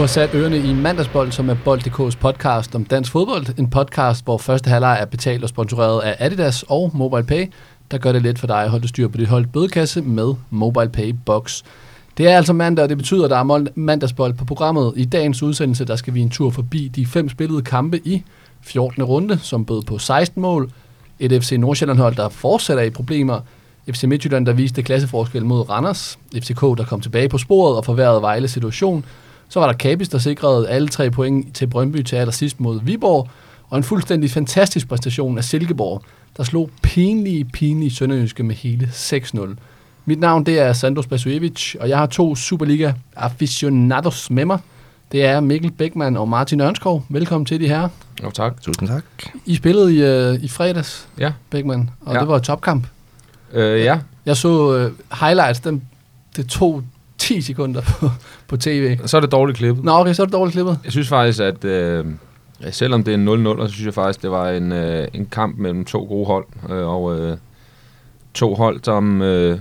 Har sat ørerne i Mandagsbold, som er Bold.dk's podcast om dansk fodbold. En podcast, hvor første halvleg er betalt og sponsoreret af Adidas og MobilePay, der gør det let for dig at holde styr på dit hold bødekasse med MobilePay Box. Det er altså mandag, og det betyder, at der er mandagsbold på programmet. I dagens udsendelse, der skal vi en tur forbi de fem spillede kampe i 14. runde, som bød på 16 mål. Et FC Nordsjælland-hold, der fortsætter i problemer. FC Midtjylland, der viste klasseforskel mod Randers. FCK, der kom tilbage på sporet og forværrede Vejle situation. Så var der Kabis, der sikrede alle tre point til Brøndby til allersidst mod Viborg. Og en fuldstændig fantastisk præstation af Silkeborg, der slog pinlige, pinlige Sønderjyske med hele 6-0. Mit navn det er Sandro Spasujevic, og jeg har to Superliga aficionados med mig. Det er Mikkel Bækman og Martin Ørnskov. Velkommen til de her. Jo, tak. Tusind tak. I spillede i, uh, i fredags, ja. Bækman, og ja. det var et topkamp. Øh, ja. Jeg så uh, highlights, den, det tog 10 sekunder på, på tv. Så er det dårligt klippet. Nå, okay, så er det dårligt klippet. Jeg synes faktisk, at øh, selvom det er 0-0, så synes jeg faktisk, det var en, øh, en kamp mellem to gode hold. Øh, og øh, to hold, som, øh,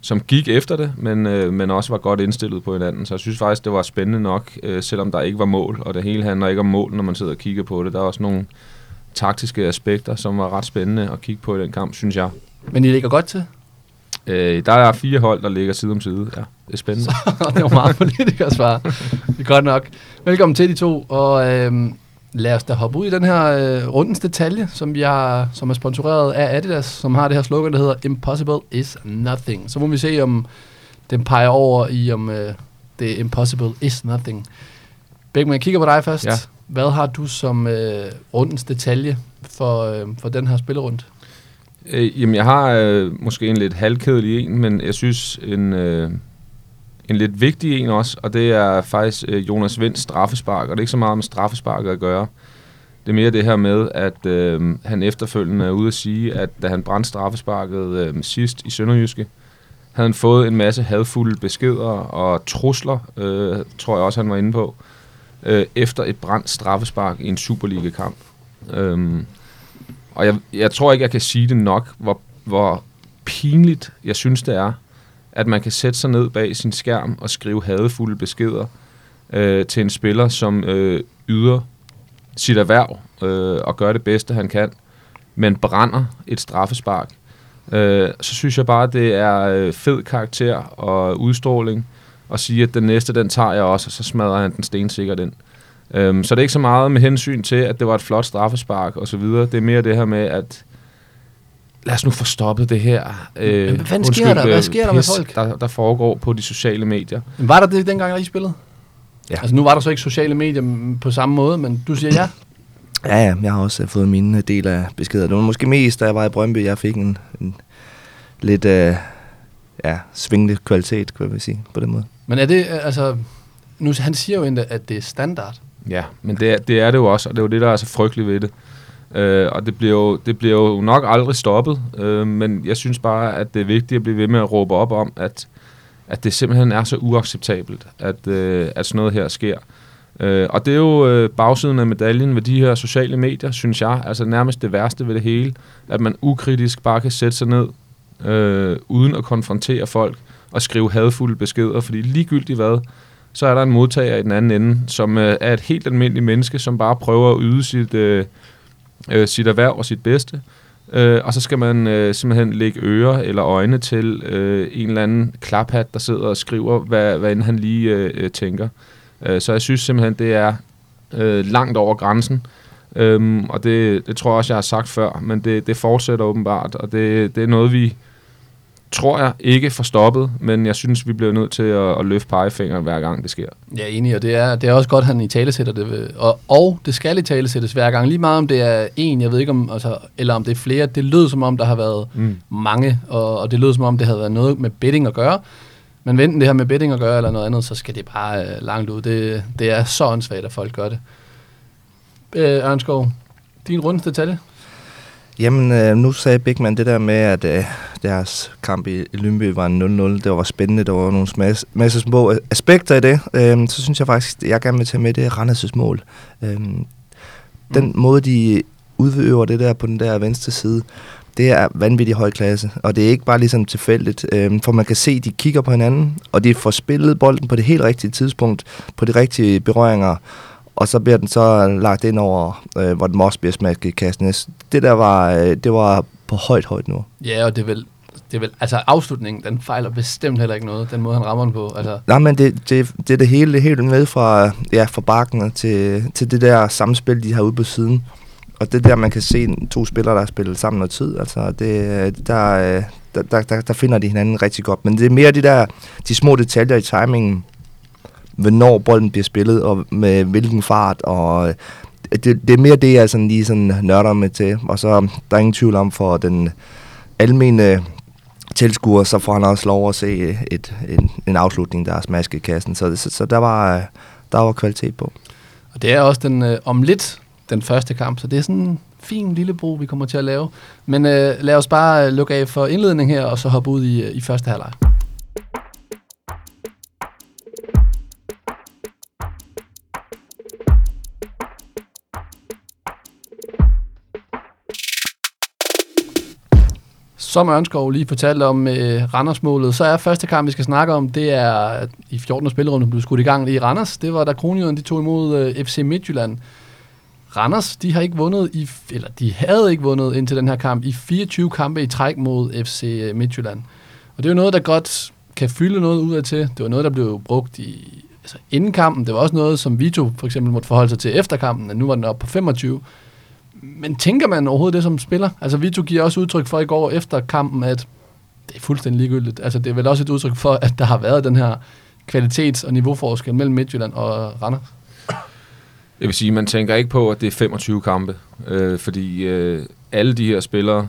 som gik efter det, men, øh, men også var godt indstillet på hinanden. Så jeg synes faktisk, det var spændende nok, øh, selvom der ikke var mål. Og det hele handler ikke om mål, når man sidder og kigger på det. Der er også nogle taktiske aspekter, som var ret spændende at kigge på i den kamp, synes jeg. Men I ligger godt til? Øh, der er fire hold, der ligger side om side. Ja, det er spændende. Så, det var meget politikersvar. Det er godt nok. Velkommen til de to, og øh, lad os da hoppe ud i den her øh, rundens detalje, som, vi har, som er sponsoreret af Adidas, som har det her slogan, der hedder Impossible is nothing. Så må vi se, om den peger over i, om øh, det er Impossible is nothing. Bækman, jeg kigger på dig først. Ja. Hvad har du som øh, rundens detalje for, øh, for den her spillerunde? Øh, jamen, jeg har øh, måske en lidt halvkedelig en, men jeg synes en, øh, en lidt vigtig en også, og det er faktisk øh, Jonas Vinds straffespark, og det er ikke så meget med straffesparket at gøre. Det er mere det her med, at øh, han efterfølgende er ude at sige, at da han brændte straffesparket øh, sidst i Sønderjyske, havde han fået en masse hadfulde beskeder og trusler, øh, tror jeg også, han var inde på, øh, efter et brændt straffespark i en Superliga-kamp. Øh, og jeg, jeg tror ikke, jeg kan sige det nok, hvor, hvor pinligt jeg synes, det er, at man kan sætte sig ned bag sin skærm og skrive hadefulde beskeder øh, til en spiller, som øh, yder sit erhverv øh, og gør det bedste, han kan, men brænder et straffespark. Øh, så synes jeg bare, at det er øh, fed karakter og udstråling at sige, at den næste, den tager jeg også, og så smadrer han den stensikkert ind. Øhm, så det er ikke så meget med hensyn til, at det var et flot straffespark og så videre. Det er mere det her med, at lad os nu få stoppet det her. Øh, Men hvad sker der? Hvad sker der med folk? Der, der foregår på de sociale medier. Men var der det dengang, der I spillede? Ja. Altså nu var der så ikke sociale medier på samme måde, men du siger ja? Ja, ja, jeg har også fået mine del af beskeder. Det var måske mest, da jeg var i Brøndby, jeg fik en, en lidt øh, ja, svingende kvalitet, kunne jeg vil sige, på den måde. Men er det, altså, nu han siger jo endda, at det er standard. Ja, men det er, det er det jo også, og det er jo det, der er så frygteligt ved det. Øh, og det bliver, jo, det bliver jo nok aldrig stoppet, øh, men jeg synes bare, at det er vigtigt at blive ved med at råbe op om, at, at det simpelthen er så uacceptabelt, at, øh, at sådan noget her sker. Øh, og det er jo øh, bagsiden af medaljen ved de her sociale medier, synes jeg, altså nærmest det værste ved det hele, at man ukritisk bare kan sætte sig ned, øh, uden at konfrontere folk, og skrive hadfulde beskeder, fordi ligegyldigt hvad, så er der en modtager i den anden ende, som øh, er et helt almindeligt menneske, som bare prøver at yde sit, øh, øh, sit erhverv og sit bedste. Øh, og så skal man øh, simpelthen lægge ører eller øjne til øh, en eller anden klaphat, der sidder og skriver, hvad, hvad end han lige øh, øh, tænker. Øh, så jeg synes simpelthen, det er øh, langt over grænsen. Øhm, og det, det tror jeg også, jeg har sagt før, men det, det fortsætter åbenbart, og det, det er noget, vi tror jeg ikke får stoppet, men jeg synes, vi bliver nødt til at, at løfte pegefingeren hver gang det sker. Ja, enig, og det er, det er også godt, at han i tale sætter det, og, og det skal i tale sættes hver gang. Lige meget om det er en, jeg ved ikke om, altså, eller om det er flere, det lød som om, der har været mm. mange, og, og det lød som om, det havde været noget med betting at gøre. Men venten det her med betting at gøre, eller noget andet, så skal det bare øh, langt ud. Det, det er så åndssvagt, at folk gør det. Øh, Ørnskov, din rundes detalje? Jamen, øh, nu sagde Bigman det der med, at øh, deres kamp i Lyngby var 0-0. Det var spændende. Der var nogle masse, masse små aspekter i det. Øh, så synes jeg faktisk, at jeg gerne vil tage med, det er Randers' mål. Øh, den mm. måde, de udøver det der på den der venstre side, det er vanvittig høj klasse, og det er ikke bare ligesom tilfældigt, øh, for man kan se, de kigger på hinanden, og de får spillet bolden på det helt rigtige tidspunkt, på de rigtige berøringer, og så bliver den så lagt ind over, øh, hvor den også bliver smækket i kassen. Det der var, øh, det var på højt, højt nu. Ja, og det er vel det er vel, altså afslutningen, den fejler bestemt heller ikke noget, den måde han rammer den på. Altså. Nej, men det, det, det er det hele, helt med fra, ja, fra bakken til, til det der samspil, de har ude på siden. Og det der, man kan se to spillere, der har spillet sammen noget tid, altså det, der, der, der, der, der finder de hinanden rigtig godt. Men det er mere de der, de små detaljer i timingen, hvornår bolden bliver spillet, og med hvilken fart, og øh, det, det er mere det, jeg sådan lige sådan nørder med til. Og så um, der er ingen tvivl om, for den almene tilskuer, så får han også lov at se øh, et, en, en afslutning, der er smasket i kassen. Så, så, så der, var, øh, der var kvalitet på. Og det er også den øh, om lidt den første kamp, så det er sådan en fin lille bro, vi kommer til at lave. Men øh, lad os bare lukke af for indledning her, og så hoppe ud i, i første halvleg. Som Ørnskov lige fortalte om øh, Randers-målet, så er første kamp, vi skal snakke om, det er i 14. spillerunde, blev skudt i gang i Randers. Det var da Kronjylland, de tog imod øh, FC Midtjylland. Randers, de har ikke vundet i, eller de havde ikke vundet indtil den her kamp i 24 kampe i træk mod FC øh, Midtjylland. Og det er jo noget, der godt kan fylde noget ud af til. Det var noget, der blev brugt i altså inden kampen. Det var også noget, som Vito for eksempel måtte forholde sig til efter kampen, at nu var den oppe på 25. Men tænker man overhovedet det som spiller? Altså Vito giver også udtryk for i går efter kampen, at det er fuldstændig ligegyldigt. Altså det er vel også et udtryk for, at der har været den her kvalitets- og niveauforskel mellem Midtjylland og Randers. Jeg vil sige, man tænker ikke på, at det er 25 kampe, øh, fordi øh, alle de her spillere,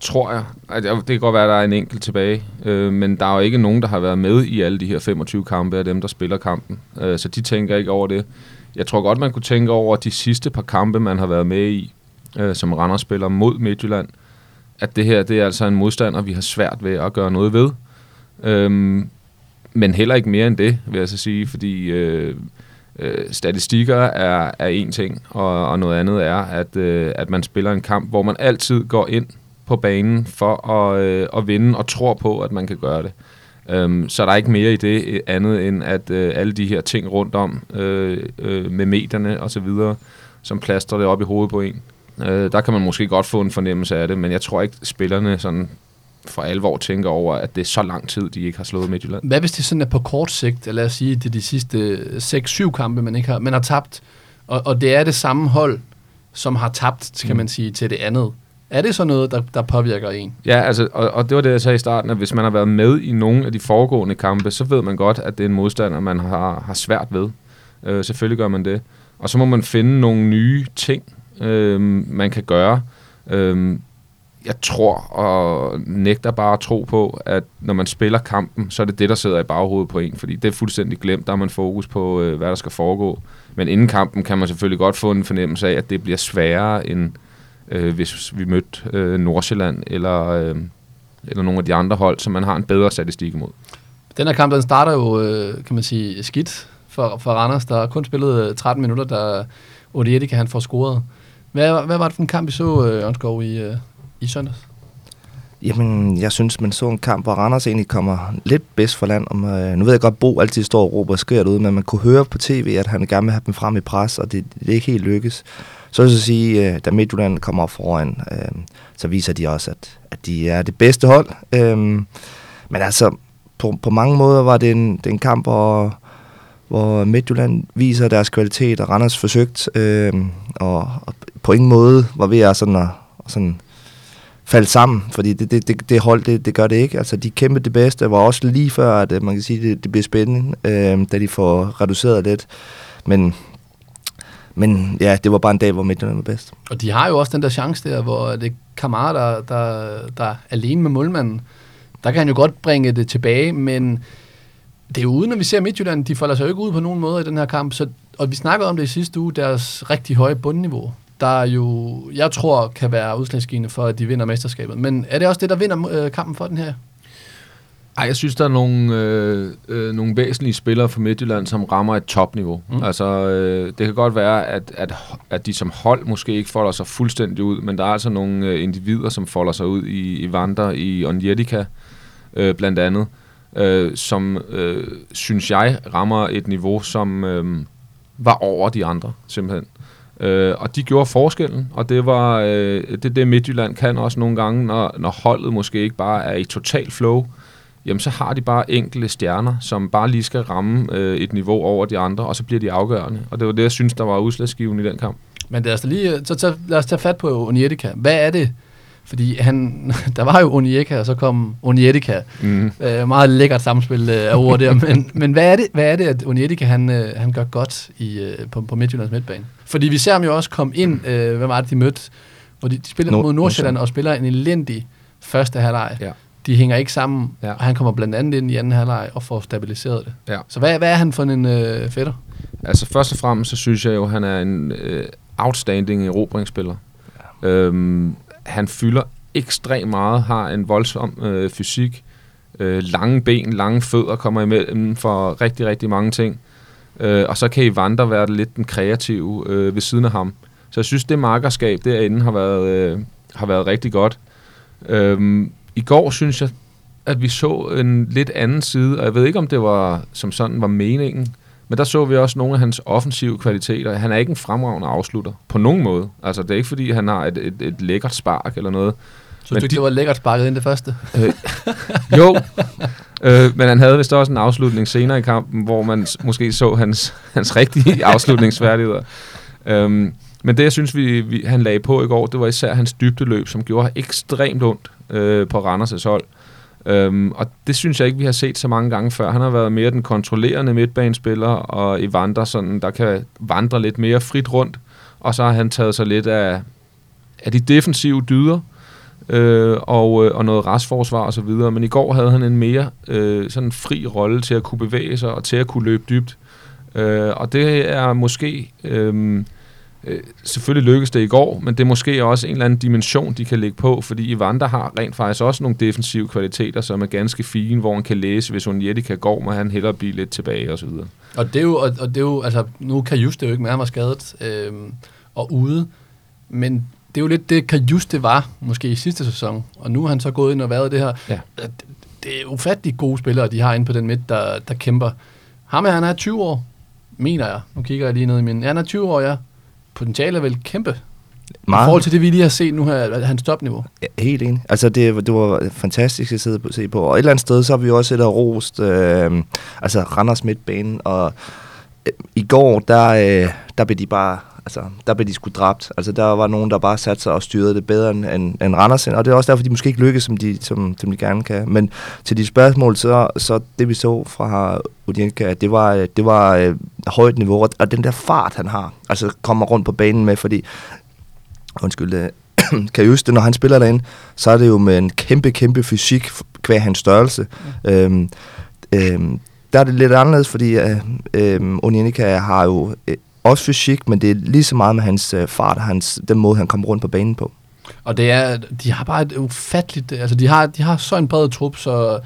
tror jeg, at det kan godt være, at der er en enkelt tilbage, øh, men der er jo ikke nogen, der har været med i alle de her 25 kampe af dem, der spiller kampen. Øh, så de tænker ikke over det. Jeg tror godt, man kunne tænke over de sidste par kampe, man har været med i, øh, som Randers spiller mod Midtjylland, at det her det er altså en modstander, vi har svært ved at gøre noget ved. Øhm, men heller ikke mere end det, vil jeg så sige, fordi øh, øh, statistikker er, er en ting, og, og noget andet er, at, øh, at man spiller en kamp, hvor man altid går ind på banen for at, øh, at vinde og tror på, at man kan gøre det. Øhm, så der er ikke mere i det øh, andet end, at øh, alle de her ting rundt om øh, øh, med medierne og så videre, som plaster det op i hovedet på en, Øh, der kan man måske godt få en fornemmelse af det, men jeg tror ikke, spillerne sådan for alvor tænker over, at det er så lang tid, de ikke har slået Midtjylland. Hvad hvis det sådan er på kort sigt? Lad os sige, det er de sidste 6-7 kampe, man ikke har, man har tabt, og, og det er det samme hold, som har tabt, kan mm. man sige, til det andet. Er det så noget, der, der påvirker en? Ja, altså, og, og det var det, jeg sagde i starten, at hvis man har været med i nogle af de foregående kampe, så ved man godt, at det er en modstander, man har, har svært ved. Øh, selvfølgelig gør man det. Og så må man finde nogle nye ting, øh, man kan gøre. Øh, jeg tror og nægter bare at tro på, at når man spiller kampen, så er det det, der sidder i baghovedet på en, fordi det er fuldstændig glemt, der er man fokus på, øh, hvad der skal foregå. Men inden kampen kan man selvfølgelig godt få en fornemmelse af, at det bliver sværere, end øh, hvis vi mødte øh, Nordsjælland eller, øh, eller nogle af de andre hold, som man har en bedre statistik imod. Den her kamp, den starter jo, øh, kan man sige, skidt for, for Randers, der har kun spillet øh, 13 minutter, der Odiedi kan han få scoret. Hvad, hvad var det for en kamp, I så, øh, Ørnskov, i, øh, i søndags? Jamen, jeg synes, man så en kamp, hvor Randers egentlig kommer lidt bedst for land. Om, øh, nu ved jeg godt, Bo altid står og råber og skriger ud, men man kunne høre på tv, at han gerne vil have dem frem i pres, og det, det er ikke helt lykkes. Så vil jeg sige, øh, da Midtjylland kommer foran, øh, så viser de også, at, at de er det bedste hold. Øh, men altså, på, på mange måder var det en, det en kamp, hvor hvor Midtjylland viser deres kvalitet, og Randers forsøgt, øh, og, og på ingen måde var ved at sådan, at, sådan falde sammen, fordi det, det, det, det hold, det, det gør det ikke. Altså, de kæmpede det bedste, var også lige før, at øh, man kan sige, det, det bliver spændende, øh, da de får reduceret lidt. Men, men ja, det var bare en dag, hvor Midtjylland var bedst. Og de har jo også den der chance der, hvor det er Kamara, der, der, der er alene med målmanden. Der kan han jo godt bringe det tilbage, men det er jo uden, at vi ser Midtjylland, de folder sig jo ikke ud på nogen måde i den her kamp, så, og vi snakkede om det i sidste uge, deres rigtig høje bundniveau, der jo, jeg tror, kan være udslagsgivende for, at de vinder mesterskabet. Men er det også det, der vinder øh, kampen for den her? Ej, jeg synes, der er nogle, øh, øh, nogle væsentlige spillere fra Midtjylland, som rammer et topniveau. Mm. Altså, øh, det kan godt være, at, at, at de som hold måske ikke folder sig fuldstændig ud, men der er altså nogle øh, individer, som folder sig ud i, i Vander, i Onjetica, øh, blandt andet, øh, Øh, som, øh, synes jeg, rammer et niveau, som øh, var over de andre, simpelthen. Øh, og de gjorde forskellen, og det var øh, det, det Midtjylland kan også nogle gange, når, når holdet måske ikke bare er i total flow, jamen så har de bare enkelte stjerner, som bare lige skal ramme øh, et niveau over de andre, og så bliver de afgørende. Og det var det, jeg synes, der var udslagsgivende i den kamp. Men lad altså os, lige, så tage, lad os tage fat på Onietica. Hvad er det? Fordi han, der var jo Onieka, og så kom Onietica. Mm. Øh, meget lækkert samspil øh, af ord der. Men, men hvad, er det, hvad er det, at Onietica han, øh, han gør godt i, øh, på, på Midtjyllands midtbane? Fordi vi ser ham jo også komme ind, øh, hvad var det, de mødte? Hvor de, de spiller Nord- mod Nordsjælland og spiller en elendig første halvleg. Ja de hænger ikke sammen, ja. og han kommer blandt andet ind i anden halvleg og får stabiliseret det. Ja. Så hvad, hvad er han for en øh, fætter? Altså først og fremmest, så synes jeg jo, at han er en øh, outstanding erobringsspiller. Ja. Øhm, han fylder ekstremt meget, har en voldsom øh, fysik, øh, lange ben, lange fødder kommer imellem for rigtig, rigtig mange ting. Øh, og så kan Ivander være lidt den kreative øh, ved siden af ham. Så jeg synes, det markerskab derinde har været, øh, har været rigtig godt. Øh, i går synes jeg, at vi så en lidt anden side, og jeg ved ikke, om det var som sådan var meningen, men der så vi også nogle af hans offensive kvaliteter. Han er ikke en fremragende afslutter, på nogen måde. Altså, det er ikke, fordi han har et, et, et lækkert spark eller noget. Så du de, det var lækkert sparket ind det første? Øh, jo, øh, men han havde vist også en afslutning senere i kampen, hvor man måske så hans, hans rigtige afslutningsfærdigheder. Øhm, men det, jeg synes, vi, vi, han lagde på i går, det var især hans dybdeløb, som gjorde ekstremt ondt øh, på Randers' hold. Øhm, og det synes jeg ikke, vi har set så mange gange før. Han har været mere den kontrollerende midtbanespiller, og i vandre sådan, der kan vandre lidt mere frit rundt. Og så har han taget sig lidt af, af de defensive dyder, øh, og, øh, og noget restforsvar og så videre. Men i går havde han en mere øh, sådan fri rolle til at kunne bevæge sig, og til at kunne løbe dybt. Øh, og det er måske... Øh, Øh, selvfølgelig lykkedes det i går, men det er måske også en eller anden dimension, de kan lægge på, fordi Ivanda har rent faktisk også nogle defensive kvaliteter, som er ganske fine, hvor han kan læse, hvis kan gå, må han hellere blive lidt tilbage og så videre. Og det er jo, og, og det er jo altså, nu kan Just det jo ikke med, han var skadet øh, og ude, men det er jo lidt det, Kajus det var, måske i sidste sæson, og nu har han så gået ind og været det her. Ja. Det, det er ufattelig gode spillere, de har inde på den midt, der, der kæmper. Ham er, han er 20 år, mener jeg. Nu kigger jeg lige ned i min. Han er 20 år, ja potentiale er vel kæmpe. Meget. I forhold til det, vi lige har set nu her, hans topniveau. Ja, helt enig. Altså, det, det var fantastisk at sidde på, se på. Og et eller andet sted, så har vi også et af rost, øh, altså Randers midtbane, og i går, der, øh, der blev de bare altså, der blev de sgu dræbt. Altså, der var nogen, der bare satte sig og styrede det bedre end, end, end Randers. Og det er også derfor, de måske ikke lykkes, som de, som, som de gerne kan. Men til de spørgsmål, så, så det vi så fra Odienka, det var, det var øh, højt niveau. Og den der fart, han har, altså kommer rundt på banen med, fordi undskyld, øh, kan just det, når han spiller derinde, så er det jo med en kæmpe, kæmpe fysik kvæg hans størrelse. Mm. Øhm, øhm, der er det lidt anderledes, fordi øh, øh, har jo øh, også fysik, men det er lige så meget med hans øh, fart og hans, den måde, han kommer rundt på banen på. Og det er, de har bare et ufatteligt, altså de har, de har så en bred trup, så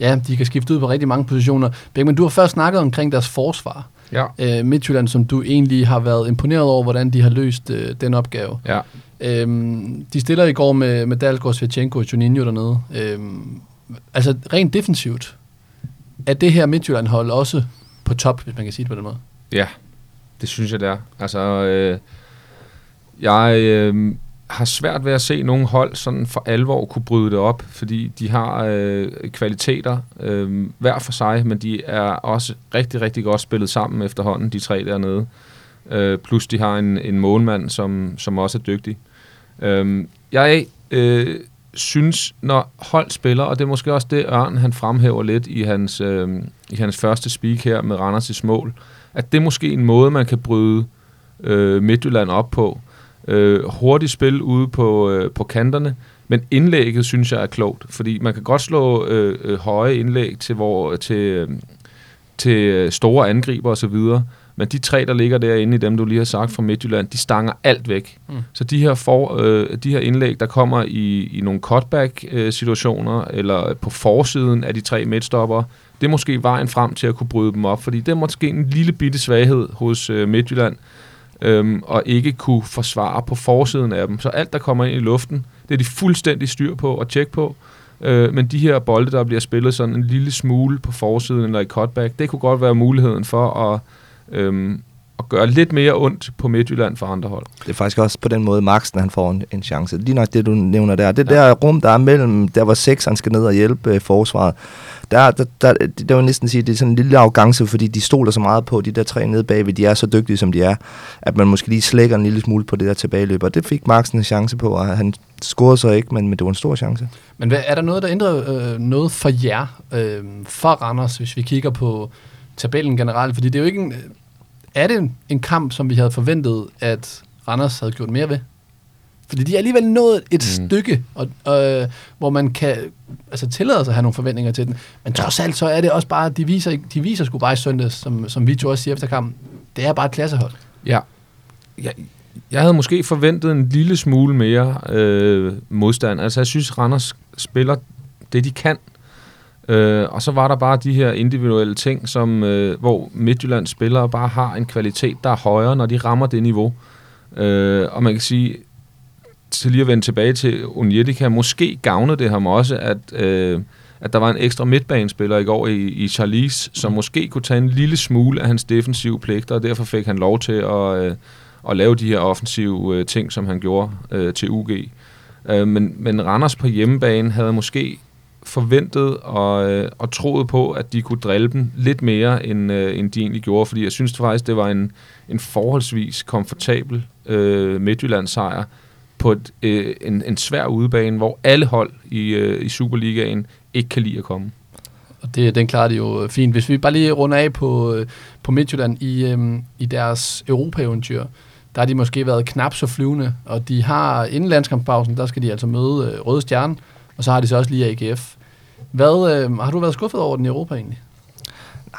ja, de kan skifte ud på rigtig mange positioner. Men du har først snakket omkring deres forsvar. Ja. Øh, Midtjylland, som du egentlig har været imponeret over, hvordan de har løst øh, den opgave. Ja. Øhm, de stiller i går med, med Dalgaard, Svechenko og Juninho dernede. Øhm, altså rent defensivt, er det her Midtjylland-hold også på top, hvis man kan sige det på den måde? Ja, det synes jeg, det er. Altså, øh, jeg øh, har svært ved at se nogen hold sådan for alvor kunne bryde det op, fordi de har øh, kvaliteter øh, hver for sig, men de er også rigtig, rigtig godt spillet sammen efterhånden, de tre dernede. Øh, plus de har en, en målmand, som, som også er dygtig. Øh, jeg øh, synes, når hold spiller, og det er måske også det, Ørn han fremhæver lidt i hans, øh, i hans første speak her med Randers' mål, at det er måske en måde, man kan bryde øh, Midtjylland op på. Øh, hurtigt spil ude på, øh, på kanterne, men indlægget synes jeg er klogt, fordi man kan godt slå øh, øh, høje indlæg til, hvor, til, øh, til øh, store angriber osv., men de tre, der ligger derinde i dem, du lige har sagt fra Midtjylland, de stanger alt væk. Mm. Så de her, for, øh, de her indlæg, der kommer i, i nogle cutback-situationer, eller på forsiden af de tre midtstopper, det er måske vejen frem til at kunne bryde dem op, fordi det er måske en lille bitte svaghed hos øh, Midtjylland, øhm, og ikke kunne forsvare på forsiden af dem. Så alt, der kommer ind i luften, det er de fuldstændig styr på og tjek på. Øh, men de her bolde, der bliver spillet sådan en lille smule på forsiden eller i cutback, det kunne godt være muligheden for at, øhm, at gøre lidt mere ondt på Midtjylland for andre hold. Det er faktisk også på den måde, Maxen han får en, en chance. Lige nok det, du nævner der. Det ja. der rum, der er mellem, der hvor sekseren skal ned og hjælpe øh, forsvaret, der, der, der, der, der vil næsten sige, at det er sådan en lille afgangse, fordi de stoler så meget på, de der tre nede bagved, de er så dygtige, som de er, at man måske lige slækker en lille smule på det der tilbageløb, og det fik Maxen en chance på, og han scorede så ikke, men, men det var en stor chance. Men hvad, er der noget, der ændrer øh, noget for jer, øh, for Randers, hvis vi kigger på tabellen generelt? Fordi det er jo ikke en, er det en kamp, som vi havde forventet, at Randers havde gjort mere ved? Fordi de er alligevel nået et mm. stykke, og, øh, hvor man kan altså, tillade sig at have nogle forventninger til den. Men trods alt, så er det også bare, de viser, de viser sgu bare i søndags, som, som Vito også siger efter kampen, det er bare et klassehold. Ja. Jeg, jeg havde måske forventet en lille smule mere øh, modstand. Altså, jeg synes, Randers spiller det, de kan. Øh, og så var der bare de her individuelle ting, som, øh, hvor Midtjyllands spillere bare har en kvalitet, der er højere, når de rammer det niveau. Øh, og man kan sige, til lige at vende tilbage til Unjetica, måske gavnede det ham også, at, øh, at der var en ekstra midtbanespiller i går i, i Charlize, som måske kunne tage en lille smule af hans defensive pligter, og derfor fik han lov til at, øh, at lave de her offensive øh, ting, som han gjorde øh, til UG. Øh, men, men Randers på hjemmebane havde måske forventet og, øh, og troet på, at de kunne drille dem lidt mere, end, øh, end de egentlig gjorde, fordi jeg synes faktisk, det var en, en forholdsvis komfortabel øh, Midtjylland-sejr, på et, øh, en, en svær udebane, hvor alle hold i, øh, i Superligaen ikke kan lide at komme. Og det, den klarer de jo fint. Hvis vi bare lige runder af på, øh, på Midtjylland i, øh, i deres Europa-eventyr, der har de måske været knap så flyvende, og de har inden landskampspausen, der skal de altså møde øh, Røde Stjerne, og så har de så også lige AGF. Hvad, øh, har du været skuffet over den i Europa egentlig?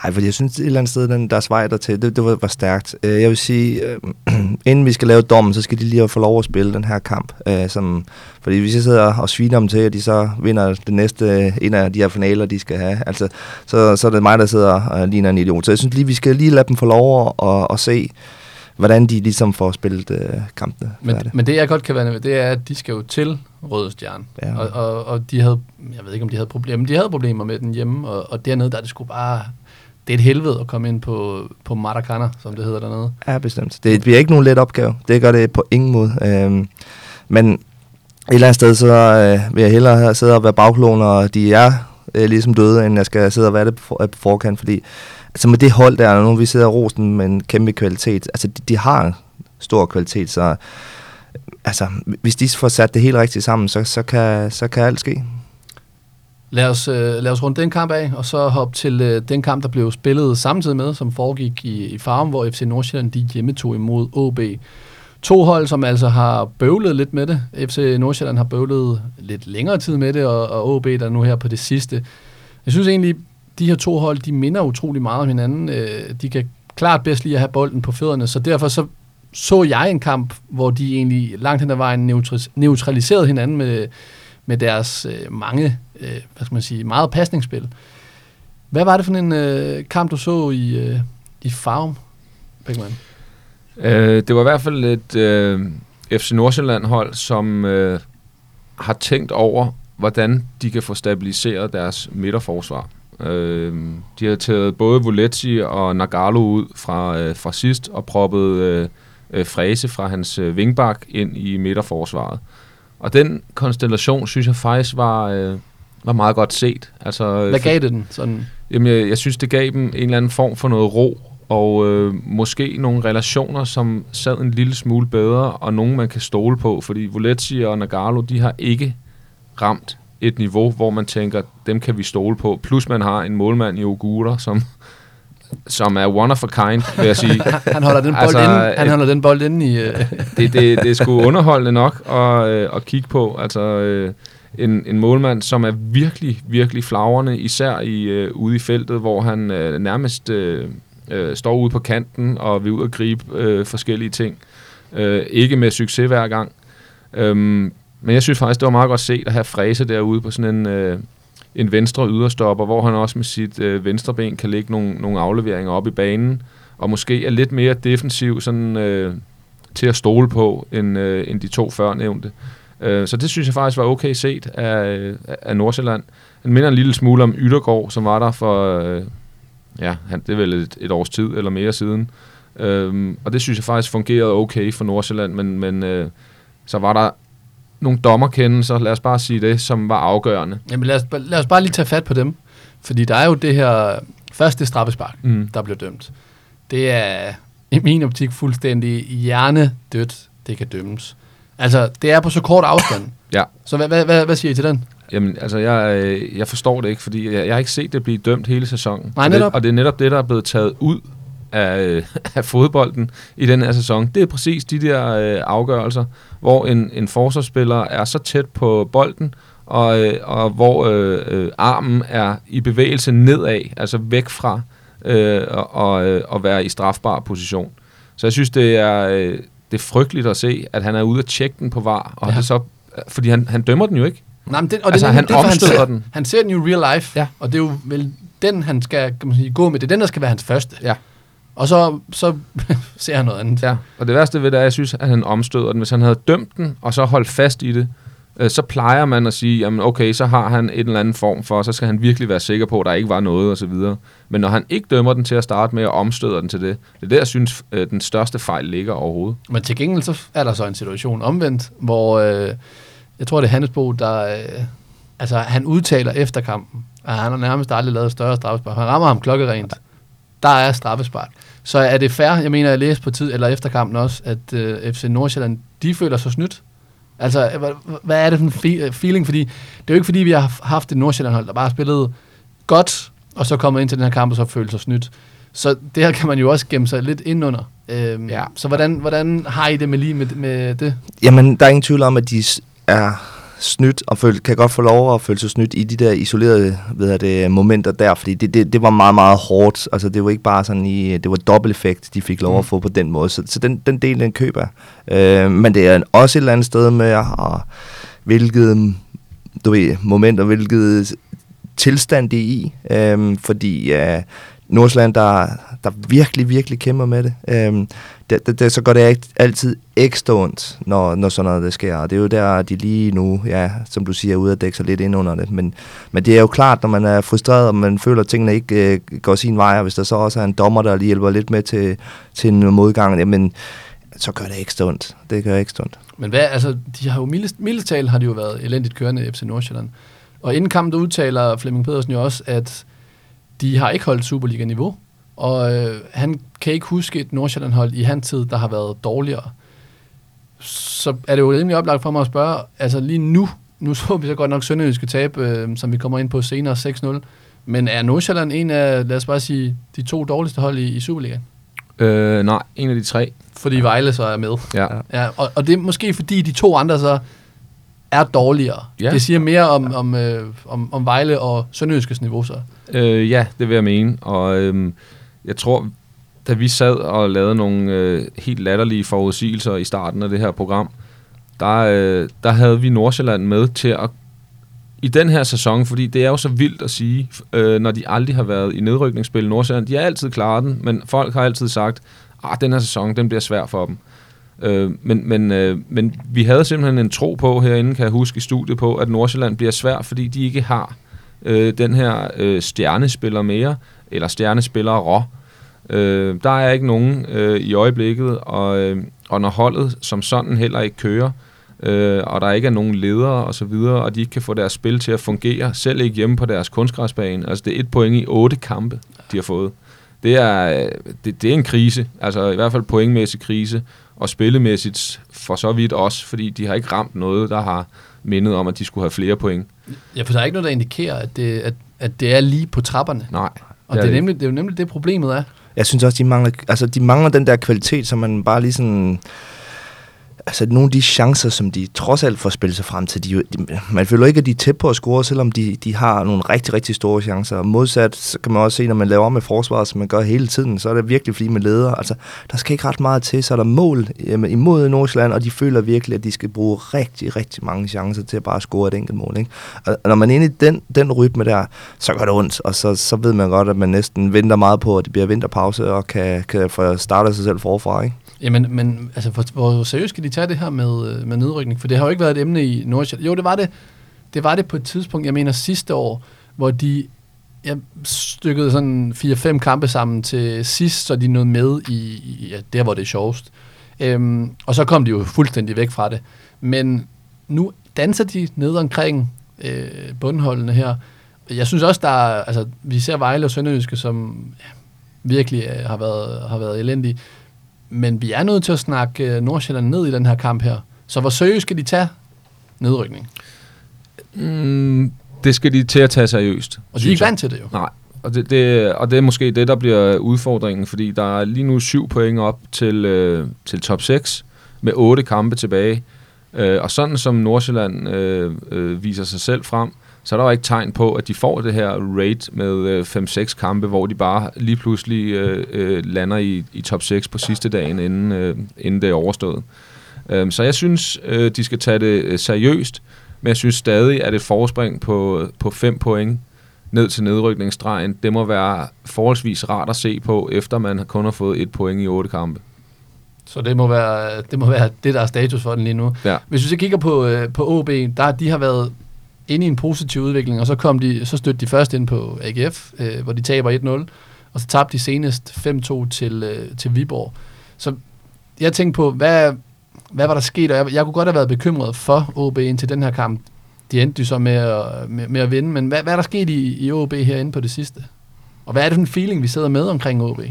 Nej, for jeg synes et eller andet sted, den, deres vej der til, det, det var, var stærkt. Øh, jeg vil sige, øh, inden vi skal lave dommen, så skal de lige få lov at spille den her kamp. Øh, som, fordi hvis jeg sidder og sviner dem til, at de så vinder det næste, øh, en af de her finaler, de skal have, altså, så, så er det mig, der sidder og ligner en idiot. Så jeg synes lige, vi skal lige lade dem få lov at, at, at se, hvordan de ligesom får spillet uh, kampene. Men, men det jeg godt kan være med, det er, at de skal jo til Røde Stjerne. Ja. Og, og, og de havde, jeg ved ikke om de havde problemer, men de havde problemer med den hjemme, og, og dernede der er det sgu bare det er et helvede at komme ind på, på Maracana, som det hedder dernede. Ja, bestemt. Det bliver ikke nogen let opgave. Det gør det på ingen måde. Øhm, men et eller andet sted, så øh, vil jeg hellere sidde og være bagklon, og de er øh, ligesom døde, end jeg skal sidde og være det på, på forkant, fordi altså med det hold der, nu vi sidder og rosen med en kæmpe kvalitet, altså de, de har stor kvalitet, så altså, hvis de får sat det helt rigtigt sammen, så, så, kan, så kan alt ske. Lad os, øh, lad os runde den kamp af, og så hoppe til øh, den kamp, der blev spillet samtidig med, som foregik i, i Farm, hvor FC Nordsjælland de hjemmetog imod OB. To hold, som altså har bøvlet lidt med det. FC Nordsjælland har bøvlet lidt længere tid med det, og, og OB der nu her på det sidste. Jeg synes egentlig, de her to hold, de minder utrolig meget om hinanden. Øh, de kan klart bedst lige at have bolden på fødderne, så derfor så så jeg en kamp, hvor de egentlig langt hen ad vejen neutraliserede hinanden med, med deres øh, mange øh, hvad skal man sige, meget pasningsspil. Hvad var det for en øh, kamp, du så i, øh, i Farm, Beckmann? Øh, det var i hvert fald et øh, FC Nordsjælland-hold, som øh, har tænkt over, hvordan de kan få stabiliseret deres midterforsvar. Øh, de har taget både Voletti og Nagalo ud fra, øh, fra sidst og proppet øh, øh, Fræse fra hans øh, vingbak ind i midterforsvaret. Og den konstellation, synes jeg faktisk var, øh, var meget godt set. Altså, Hvad gav det den? Sådan? Jamen, jeg, jeg synes, det gav dem en eller anden form for noget ro, og øh, måske nogle relationer, som sad en lille smule bedre, og nogen, man kan stole på, fordi Voletti og Nagalo, de har ikke ramt et niveau, hvor man tænker, dem kan vi stole på. Plus man har en målmand i Ogura, som, som er one of a kind, vil jeg sige. han holder den bold altså, inde, han holder den bold inde i... Uh... det, det, det er sgu underholdende nok at, uh, at kigge på. Altså, uh, en, en målmand, som er virkelig, virkelig flagrende, især i, øh, ude i feltet, hvor han øh, nærmest øh, øh, står ude på kanten og vil ud og gribe øh, forskellige ting. Øh, ikke med succes hver gang. Øhm, men jeg synes faktisk, det var meget godt set at have Fræse derude på sådan en, øh, en venstre yderstopper, hvor han også med sit øh, venstre ben kan lægge nogle, nogle afleveringer op i banen, og måske er lidt mere defensiv sådan, øh, til at stole på, end, øh, end de to førnævnte. Øh, så det synes jeg faktisk var okay set af, øh, af Nordsjælland. Han minder en lille smule om Yttergaard, som var der for, øh, ja, han, det er vel et, et års tid eller mere siden. Øhm, og det synes jeg faktisk fungerede okay for Nordsjælland, men, men øh, så var der nogle dommerkendelser, lad os bare sige det, som var afgørende. Jamen lad os, lad os bare lige tage fat på dem. Fordi der er jo det her første straffespark, Mm. der blev dømt. Det er i min optik fuldstændig hjernedødt, det kan dømmes. Altså, det er på så kort afstand. Ja. Så hvad, hvad, hvad, hvad siger I til den? Jamen, altså, jeg, øh, jeg forstår det ikke, fordi jeg, jeg har ikke set det blive dømt hele sæsonen. Nej, og, det, netop. og det er netop det, der er blevet taget ud af, øh, af fodbolden i den her sæson. Det er præcis de der øh, afgørelser, hvor en, en forsvarsspiller er så tæt på bolden, og, øh, og hvor øh, øh, armen er i bevægelse nedad, altså væk fra øh, og, og, øh, at være i strafbar position. Så jeg synes, det er, øh, det er frygteligt at se, at han er ude at tjekke den på var, og Ja. det så, fordi han, han dømmer den jo ikke. Nej, men den, og Altså, det, er han nemlig- det omstøder ser, den. Han ser den jo i real life, Ja. og det er jo vel den, han skal kan man sige, gå med. Det er den, der skal være hans første. Ja. Og så, så ser han noget andet. Ja, og det værste ved det er, at jeg synes, at han omstøder den. Hvis han havde dømt den, og så holdt fast i det, øh, så plejer man at sige, jamen okay, så har han en eller anden form for, så skal han virkelig være sikker på, at der ikke var noget osv. Men når han ikke dømmer den til at starte med, og omstøder den til det, det er der, jeg synes, øh, den største fejl ligger overhovedet. Men til gengæld så er der så en situation omvendt, hvor øh, jeg tror, det er Hannesbo, der... Øh, altså, han udtaler efter kampen, at han har nærmest aldrig lavet større straffespark. Han rammer ham klokkerent. Der er straffespark. Så er det fair, jeg mener, jeg læste på tid, eller efter kampen også, at øh, FC Nordsjælland, de føler sig snydt. Altså, hvad, hvad er det for en fe- feeling? Fordi det er jo ikke, fordi vi har haft et Nordsjælland-hold, der bare har spillet godt, og så kommet ind til den her kamp, og så føler sig snydt. Så det her kan man jo også gemme sig lidt ind under. Øhm, Ja. Så hvordan, hvordan har I det med lige med, med det? Jamen, der er ingen tvivl om, at de er snydt og føle, kan godt få lov at føle sig snydt i de der isolerede ved det, momenter der, fordi det, det, det var meget, meget hårdt. Altså, det var ikke bare sådan i, det var dobbelt effekt, de fik lov Mm. at få på den måde. Så, så den, den del, den køber. Øh, men det er også et eller andet sted med, at, hvilket du ved, momenter, hvilket tilstand det er i. Øh, fordi øh, Nordsjælland, der, der virkelig, virkelig kæmper med det. Øhm, det, det, det, så går det altid ekstra ondt, når, når sådan noget det sker. Og det er jo der, de lige nu, ja, som du siger, er ude at dække sig lidt ind under det. Men, men det er jo klart, når man er frustreret, og man føler, at tingene ikke øh, går sin vej, og hvis der så også er en dommer, der lige hjælper lidt med til, til en modgang, jamen, så gør det ekstra ondt. Det gør ekstra ondt. Men hvad, altså, de har jo mildest, mildest har de jo været elendigt kørende FC Nordsjælland. Og inden kampen, der udtaler Flemming Pedersen jo også, at de har ikke holdt Superliga-niveau. Og øh, han kan ikke huske et Nordsjælland-hold i hans tid, der har været dårligere. Så er det jo rimelig oplagt for mig at spørge, altså lige nu, nu så vi så godt nok Sønderjyske tab, øh, som vi kommer ind på senere, 6-0. Men er Nordsjælland en af, lad os bare sige, de to dårligste hold i, i Superligaen? Øh, nej, en af de tre. Fordi Vejle så er med. Ja. Ja, og, og det er måske fordi de to andre så er dårligere. Ja. Det siger mere om, om, øh, om, om Vejle og Sønderjyskes niveau så. Øh, ja, det vil jeg mene. Og øhm, jeg tror, da vi sad og lavede nogle øh, helt latterlige forudsigelser i starten af det her program, der, øh, der havde vi Nordsjælland med til at i den her sæson, fordi det er jo så vildt at sige, øh, når de aldrig har været i nedrykningsspil. Nordsjælland, de har altid klaret den, men folk har altid sagt, at den her sæson, den bliver svær for dem. Øh, men, men, øh, men vi havde simpelthen en tro på herinde, kan jeg huske i studiet på, at Nordsjælland bliver svær, fordi de ikke har øh, den her øh, stjernespiller mere, eller stjernespillere rå. Øh, der er ikke nogen øh, i øjeblikket, og, øh, og når holdet som sådan heller ikke kører, øh, og der ikke er nogen ledere og så videre, og de ikke kan få deres spil til at fungere, selv ikke hjemme på deres kunstgræsbane. Altså det er et point i otte kampe, de har fået. Det er, øh, det, det er en krise, altså i hvert fald pointmæssig krise, og spillemæssigt for så vidt også, fordi de har ikke ramt noget, der har mindet om, at de skulle have flere point. Jeg for der er ikke noget, der indikerer, at det, at, at det er lige på trapperne. Nej. Og det er det er, nemlig, det er jo nemlig det, problemet er. Jeg synes også, de mangler, altså, de mangler den der kvalitet, som man bare lige sådan altså nogle af de chancer, som de trods alt får spillet sig frem til, de, de, man føler ikke, at de er tæt på at score, selvom de, de har nogle rigtig, rigtig store chancer. Modsat, så kan man også se, når man laver om med forsvaret, som man gør hele tiden, så er det virkelig fordi med leder. Altså, der skal ikke ret meget til, så er der mål jamen, imod Nordsjælland, og de føler virkelig, at de skal bruge rigtig, rigtig mange chancer til at bare score et enkelt mål. Ikke? Og når man er inde i den, den rytme der, så gør det ondt, og så, så ved man godt, at man næsten venter meget på, at det bliver vinterpause, og kan, kan få startet sig selv forfra. Ikke? Jamen, men altså, hvor, hvor seriøst skal de tage det her med, øh, med nedrykning? For det har jo ikke været et emne i Nordsjælland. Jo, det var det, det var det på et tidspunkt, jeg mener sidste år, hvor de jeg stykkede sådan 4-5 kampe sammen til sidst, så de nåede med i, i ja, der, hvor det er sjovest. Øhm, og så kom de jo fuldstændig væk fra det. Men nu danser de ned omkring øh, bundholdene her. Jeg synes også, der er, altså, vi ser Vejle og Sønderjyske, som ja, virkelig øh, har, været, har været elendige. Men vi er nødt til at snakke øh, Nordsjælland ned i den her kamp her. Så hvor seriøst skal de tage nedrykning? Mm, det skal de til at tage seriøst. Og de er ikke vant til det jo. Nej, og det, det, og det er måske det, der bliver udfordringen, fordi der er lige nu syv point op til, øh, til top 6 med otte kampe tilbage. Øh, og sådan som Nordsjælland øh, øh, viser sig selv frem, så er der jo ikke tegn på, at de får det her rate med øh, 5-6 kampe, hvor de bare lige pludselig øh, øh, lander i, i top 6 på sidste dagen, inden, øh, inden det er overstået. Øh, så jeg synes, øh, de skal tage det øh, seriøst, men jeg synes stadig, at et forspring på, på 5 point ned til nedrykningsstregen, det må være forholdsvis rart at se på, efter man kun har fået et point i otte kampe. Så det må være det, må være det der er status for den lige nu. Ja. Hvis vi så kigger på, øh, på OB, der de har været inde i en positiv udvikling, og så kom de, så stødte de først ind på AGF, øh, hvor de taber 1-0, og så tabte de senest 5-2 til, øh, til Viborg. Så jeg tænkte på, hvad, hvad var der sket, og jeg, jeg kunne godt have været bekymret for OB indtil den her kamp. De endte så med at, med, med at vinde, men hvad, hvad er der sket i, i OB herinde på det sidste? Og hvad er det for en feeling, vi sidder med omkring OB?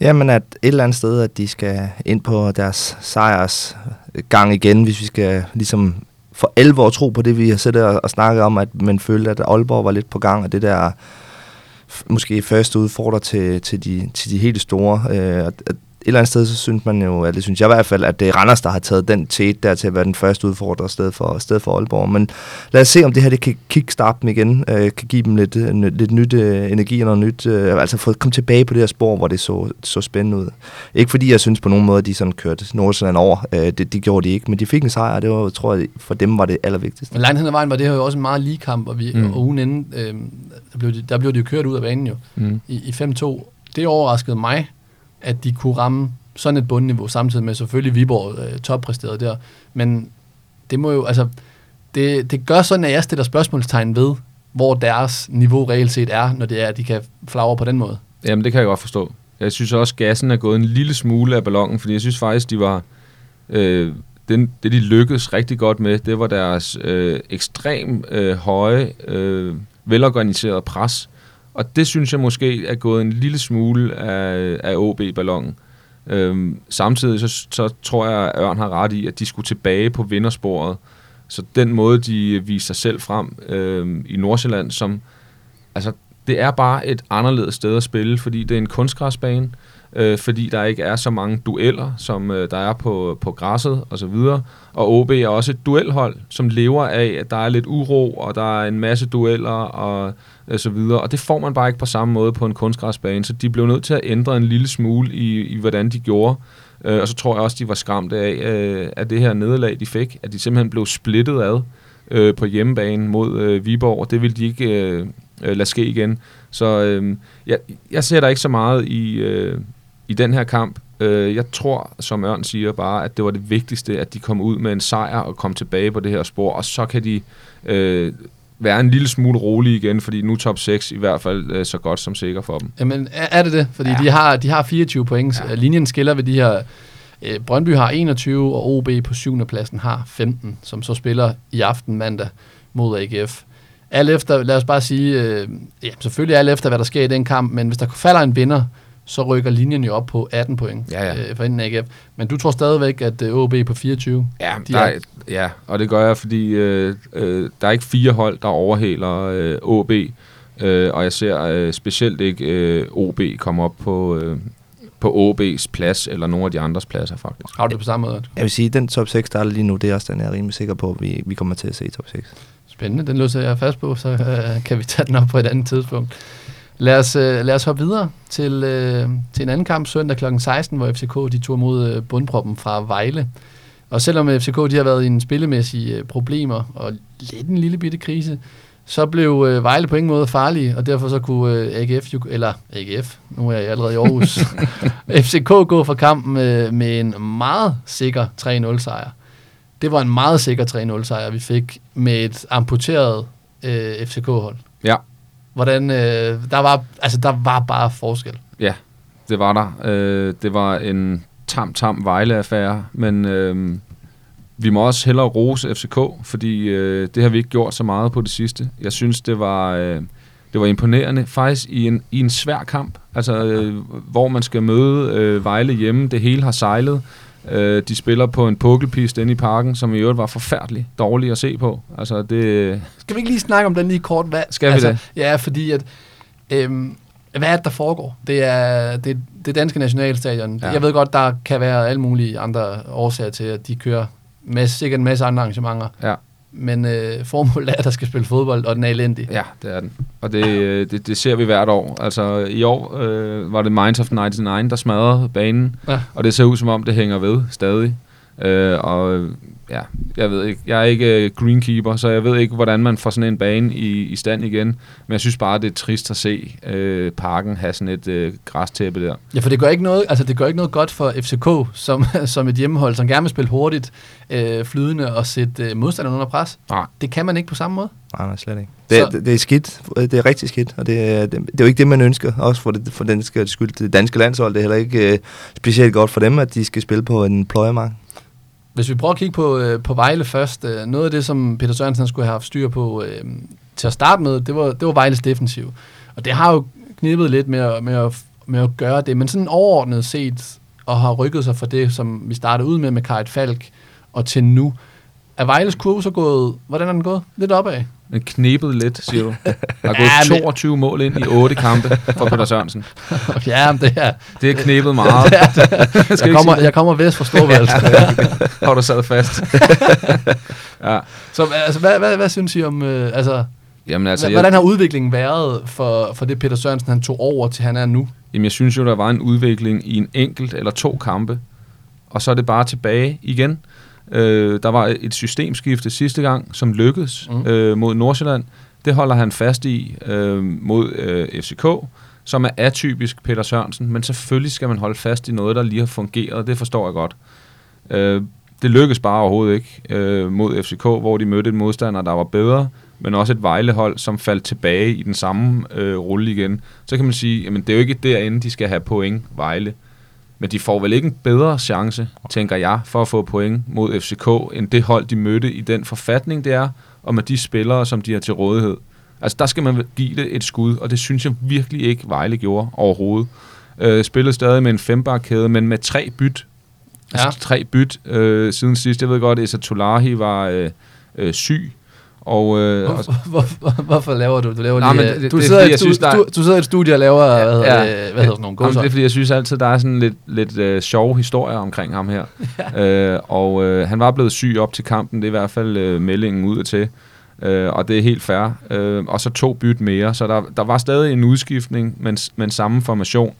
Jamen, at et eller andet sted, at de skal ind på deres sejrs øh, gang igen, hvis vi skal ligesom for alvor tro på det, vi har siddet og snakket om, at man følte, at Aalborg var lidt på gang, og det der måske første udfordrer til, til, de, til de helt store. Øh, at, at eller andet sted, så synes man jo, at det synes jeg i hvert fald, at det er Randers, der har taget den tæt der til at være den første udfordrer sted for, sted for Aalborg. Men lad os se, om det her det kan kickstarte dem igen, øh, kan give dem lidt, øh, lidt nyt øh, energi og noget nyt. Øh, altså få komme tilbage på det her spor, hvor det så, så spændende ud. Ikke fordi jeg synes på nogen måde, at de sådan kørte Nordsjælland over. Øh, det, det gjorde de ikke, men de fik en sejr, og det var, tror jeg, for dem var det allervigtigste. Men langt hen ad vejen var det her jo også en meget lige kamp, og, vi, mm. og ugen inden, øh, der, blev de, der blev de jo kørt ud af banen jo, mm. i, i 5-2. Det overraskede mig, at de kunne ramme sådan et bundniveau, samtidig med selvfølgelig Viborg øh, toppræsterede der. Men det må jo, altså, det, det gør sådan, at jeg stiller spørgsmålstegn ved, hvor deres niveau reelt set er, når det er, at de kan flagre på den måde. Jamen, det kan jeg godt forstå. Jeg synes også, at gassen er gået en lille smule af ballonen, fordi jeg synes faktisk, de var... Øh, den, det, de lykkedes rigtig godt med, det var deres øh, ekstrem øh, høje, øh, velorganiserede pres. Og det synes jeg måske er gået en lille smule af, af OB-ballongen. Øhm, samtidig så, så tror jeg, at Ørn har ret i, at de skulle tilbage på vindersporet. Så den måde, de viser sig selv frem øhm, i Nordsjælland, som altså, det er bare et anderledes sted at spille, fordi det er en kunstgræsbane, øh, fordi der ikke er så mange dueller, som øh, der er på, på græsset og så videre. Og OB er også et duelhold, som lever af, at der er lidt uro, og der er en masse dueller og øh, så videre. Og det får man bare ikke på samme måde på en kunstgræsbane, så de blev nødt til at ændre en lille smule i, i hvordan de gjorde. Øh, og så tror jeg også, de var skræmte af, øh, af det her nederlag, de fik, at de simpelthen blev splittet ad øh, på hjemmebane mod øh, Viborg, og det ville de ikke øh, øh, lade ske igen. Så øh, jeg, jeg ser der ikke så meget i, øh, i den her kamp. Øh, jeg tror, som Ørn siger, bare, at det var det vigtigste, at de kom ud med en sejr og kom tilbage på det her spor, og så kan de øh, være en lille smule rolig igen, fordi nu top 6 i hvert fald øh, så godt som sikker for dem. Jamen, er, det det? Fordi ja. de, har, de har 24 point. Ja. Linjen skiller ved de her... Øh, Brøndby har 21, og OB på 7. pladsen har 15, som så spiller i aften mandag mod AGF. Alt efter, lad os bare sige, øh, ja, selvfølgelig alt efter, hvad der sker i den kamp, men hvis der falder en vinder, så rykker linjen jo op på 18 point ja, ja. Øh, for inden AGF. Men du tror stadigvæk, at øh, OB på 24? Ja, de der er, ja, og det gør jeg, fordi øh, øh, der er ikke fire hold, der overhaler øh, OB. Øh, og jeg ser øh, specielt ikke øh, OB komme op på, øh, på OB's plads, eller nogle af de andres pladser faktisk. Har du det på samme måde? Jeg vil sige, at den top 6, der er lige nu, det er også den, jeg er rimelig sikker på, at vi, vi kommer til at se i top 6. Spændende, den løser jeg fast på, så øh, kan vi tage den op på et andet tidspunkt. Lad os, øh, lad os hoppe videre til, øh, til en anden kamp søndag kl. 16, hvor FCK de tog mod øh, bundproppen fra Vejle. Og selvom FCK de har været i en spillemæssige øh, problemer og lidt en lille bitte krise, så blev øh, Vejle på ingen måde farlige, og derfor så kunne øh, AGF, jo, eller AGF, nu er jeg allerede i Aarhus, FCK gå fra kampen med, med en meget sikker 3-0 sejr. Det var en meget sikker 3-0 sejr, vi fik med et amputeret øh, FCK-hold. Ja. Hvordan, øh, der, var, altså, der var bare forskel. Ja, det var der. Øh, det var en tam-tam Vejle-affære, men øh, vi må også hellere rose FCK, fordi øh, det har vi ikke gjort så meget på det sidste. Jeg synes, det var, øh, det var imponerende, faktisk i en, i en svær kamp, altså øh, hvor man skal møde øh, Vejle hjemme, det hele har sejlet. Øh, de spiller på en pukkelpist inde i parken, som i øvrigt var forfærdelig dårlig at se på. Altså, det, Skal vi ikke lige snakke om den lige kort? Hvad, Skal vi altså, det? Ja, fordi at... Øhm, hvad er det, der foregår? Det er det, det danske nationalstadion. Ja. Ja. Jeg ved godt, der kan være alle mulige andre årsager til, at de kører masse, sikkert en masse andre arrangementer. Ja. Men øh, formålet er, at der skal spille fodbold, og den er elendig. Ja, det er den. Og det, øh, det, det ser vi hvert år. Altså i år øh, var det Minds of 99, der smadrede banen, Ja. og det ser ud som om, det hænger ved stadig. Øh, og ja, jeg ved ikke, jeg er ikke øh, greenkeeper, så jeg ved ikke, hvordan man får sådan en bane i, i stand igen. Men jeg synes bare, det er trist at se øh, parken have sådan et øh, græstæppe der. Ja, for det gør ikke noget, altså det gør ikke noget godt for FCK, som, som et hjemmehold, som gerne vil spille hurtigt, øh, flydende og sætte øh, modstanderen under pres. Nej. Det kan man ikke på samme måde. Nej, nej, slet ikke. Det, Så- det, det er skidt. Det er rigtig skidt, og det, er- det, det er jo ikke det, man ønsker. Også for, det, for den skyld. Det danske landshold, det er heller ikke øh, specielt godt for dem, at de skal spille på en pløjemark. Hvis vi prøver at kigge på, øh, på Vejle først, øh, noget af det, som Peter Sørensen skulle have haft styr på øh, til at starte med, det var, det var Vejles defensiv. Og det har jo knippet lidt med at, med, at, med at gøre det, men sådan overordnet set, og har rykket sig fra det, som vi startede ud med med Karit Falk, og til nu, er Vejles kurve så gået, hvordan er den gået? Lidt opad. Men knebet lidt, siger du. Der er Ja, gået men- 22 mål ind i 8 kampe for Peter Sørensen. ja, men det er, Det er knebet meget. jeg, kommer, jeg kommer vest fra Storvald. Har du sad fast. ja. så altså, hvad, hvad, hvad synes I om, øh, altså, Jamen, altså, jeg, hvordan har udviklingen været for, for det Peter Sørensen, han tog over til han er nu? Jamen, jeg synes jo, der var en udvikling i en enkelt eller to kampe, og så er det bare tilbage igen. Øh, der var et systemskifte sidste gang, som lykkedes Mm. øh, mod Nordsjælland. Det holder han fast i øh, mod øh, FCK, som er atypisk Peter Sørensen, men selvfølgelig skal man holde fast i noget, der lige har fungeret. Det forstår jeg godt. Øh, det lykkedes bare overhovedet ikke øh, mod FCK, hvor de mødte en modstander, der var bedre, men også et Vejlehold, som faldt tilbage i den samme øh, rulle igen. Så kan man sige, jamen det er jo ikke derinde, de skal have point, Vejle. Men de får vel ikke en bedre chance, tænker jeg, for at få point mod FCK, end det hold, de mødte i den forfatning, det er, og med de spillere, som de har til rådighed. Altså der skal man give det et skud, og det synes jeg virkelig ikke, Vejle gjorde overhovedet. Øh, spillede stadig med en fembakkæde, men med tre byt. Ja. Altså tre byt øh, siden sidst. Jeg ved godt, at Tolahi var øh, øh, syg, og, øh, og Hvor, hvor, hvorfor laver du? Du, laver Nej, lige, øh, det- du, det er sidder fordi, i et synes, er- du, du sidder i et studie og laver, hvad hedder, Ja. det, hvad hedder sådan nogle gåser? det er fordi, jeg synes altid, der er sådan lidt, lidt øh, sjove historier omkring ham her. øh, og øh, han var blevet syg op til kampen, det er i hvert fald øh, meldingen ud til. Øh, og det er helt fair. Øh, og så to byt mere, så der, der var stadig en udskiftning, men, men samme formation.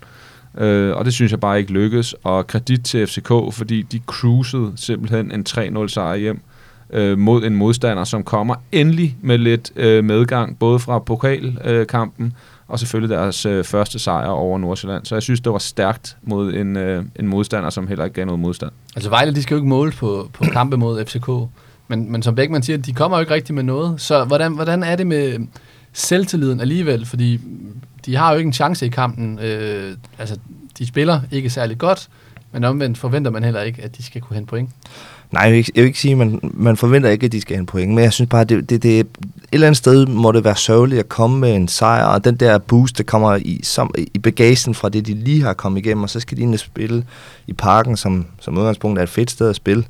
Øh, og det synes jeg bare ikke lykkedes. Og kredit til FCK, fordi de cruisede simpelthen en 3-0 sejr hjem øh, mod en modstander, som kommer endelig med lidt øh, medgang, både fra pokalkampen øh, og selvfølgelig deres øh, første sejr over Nordsjælland. Så jeg synes, det var stærkt mod en, øh, en modstander, som heller ikke gav noget modstand. Altså Vejle, de skal jo ikke måle på, på kampe mod FCK. Men, men som Beckmann siger, de kommer jo ikke rigtig med noget. Så hvordan, hvordan er det med selvtilliden alligevel? Fordi de har jo ikke en chance i kampen. Øh, altså, de spiller ikke særlig godt, men omvendt forventer man heller ikke, at de skal kunne hente point. Nej, jeg vil ikke, jeg vil ikke sige, at man, man forventer ikke, at de skal have en point, men jeg synes bare, det, det, det, et eller andet sted må det være sørgeligt at komme med en sejr, og den der boost, der kommer i, som, i bagagen fra det, de lige har kommet igennem, og så skal de ind og spille i parken, som, som udgangspunkt er et fedt sted at spille,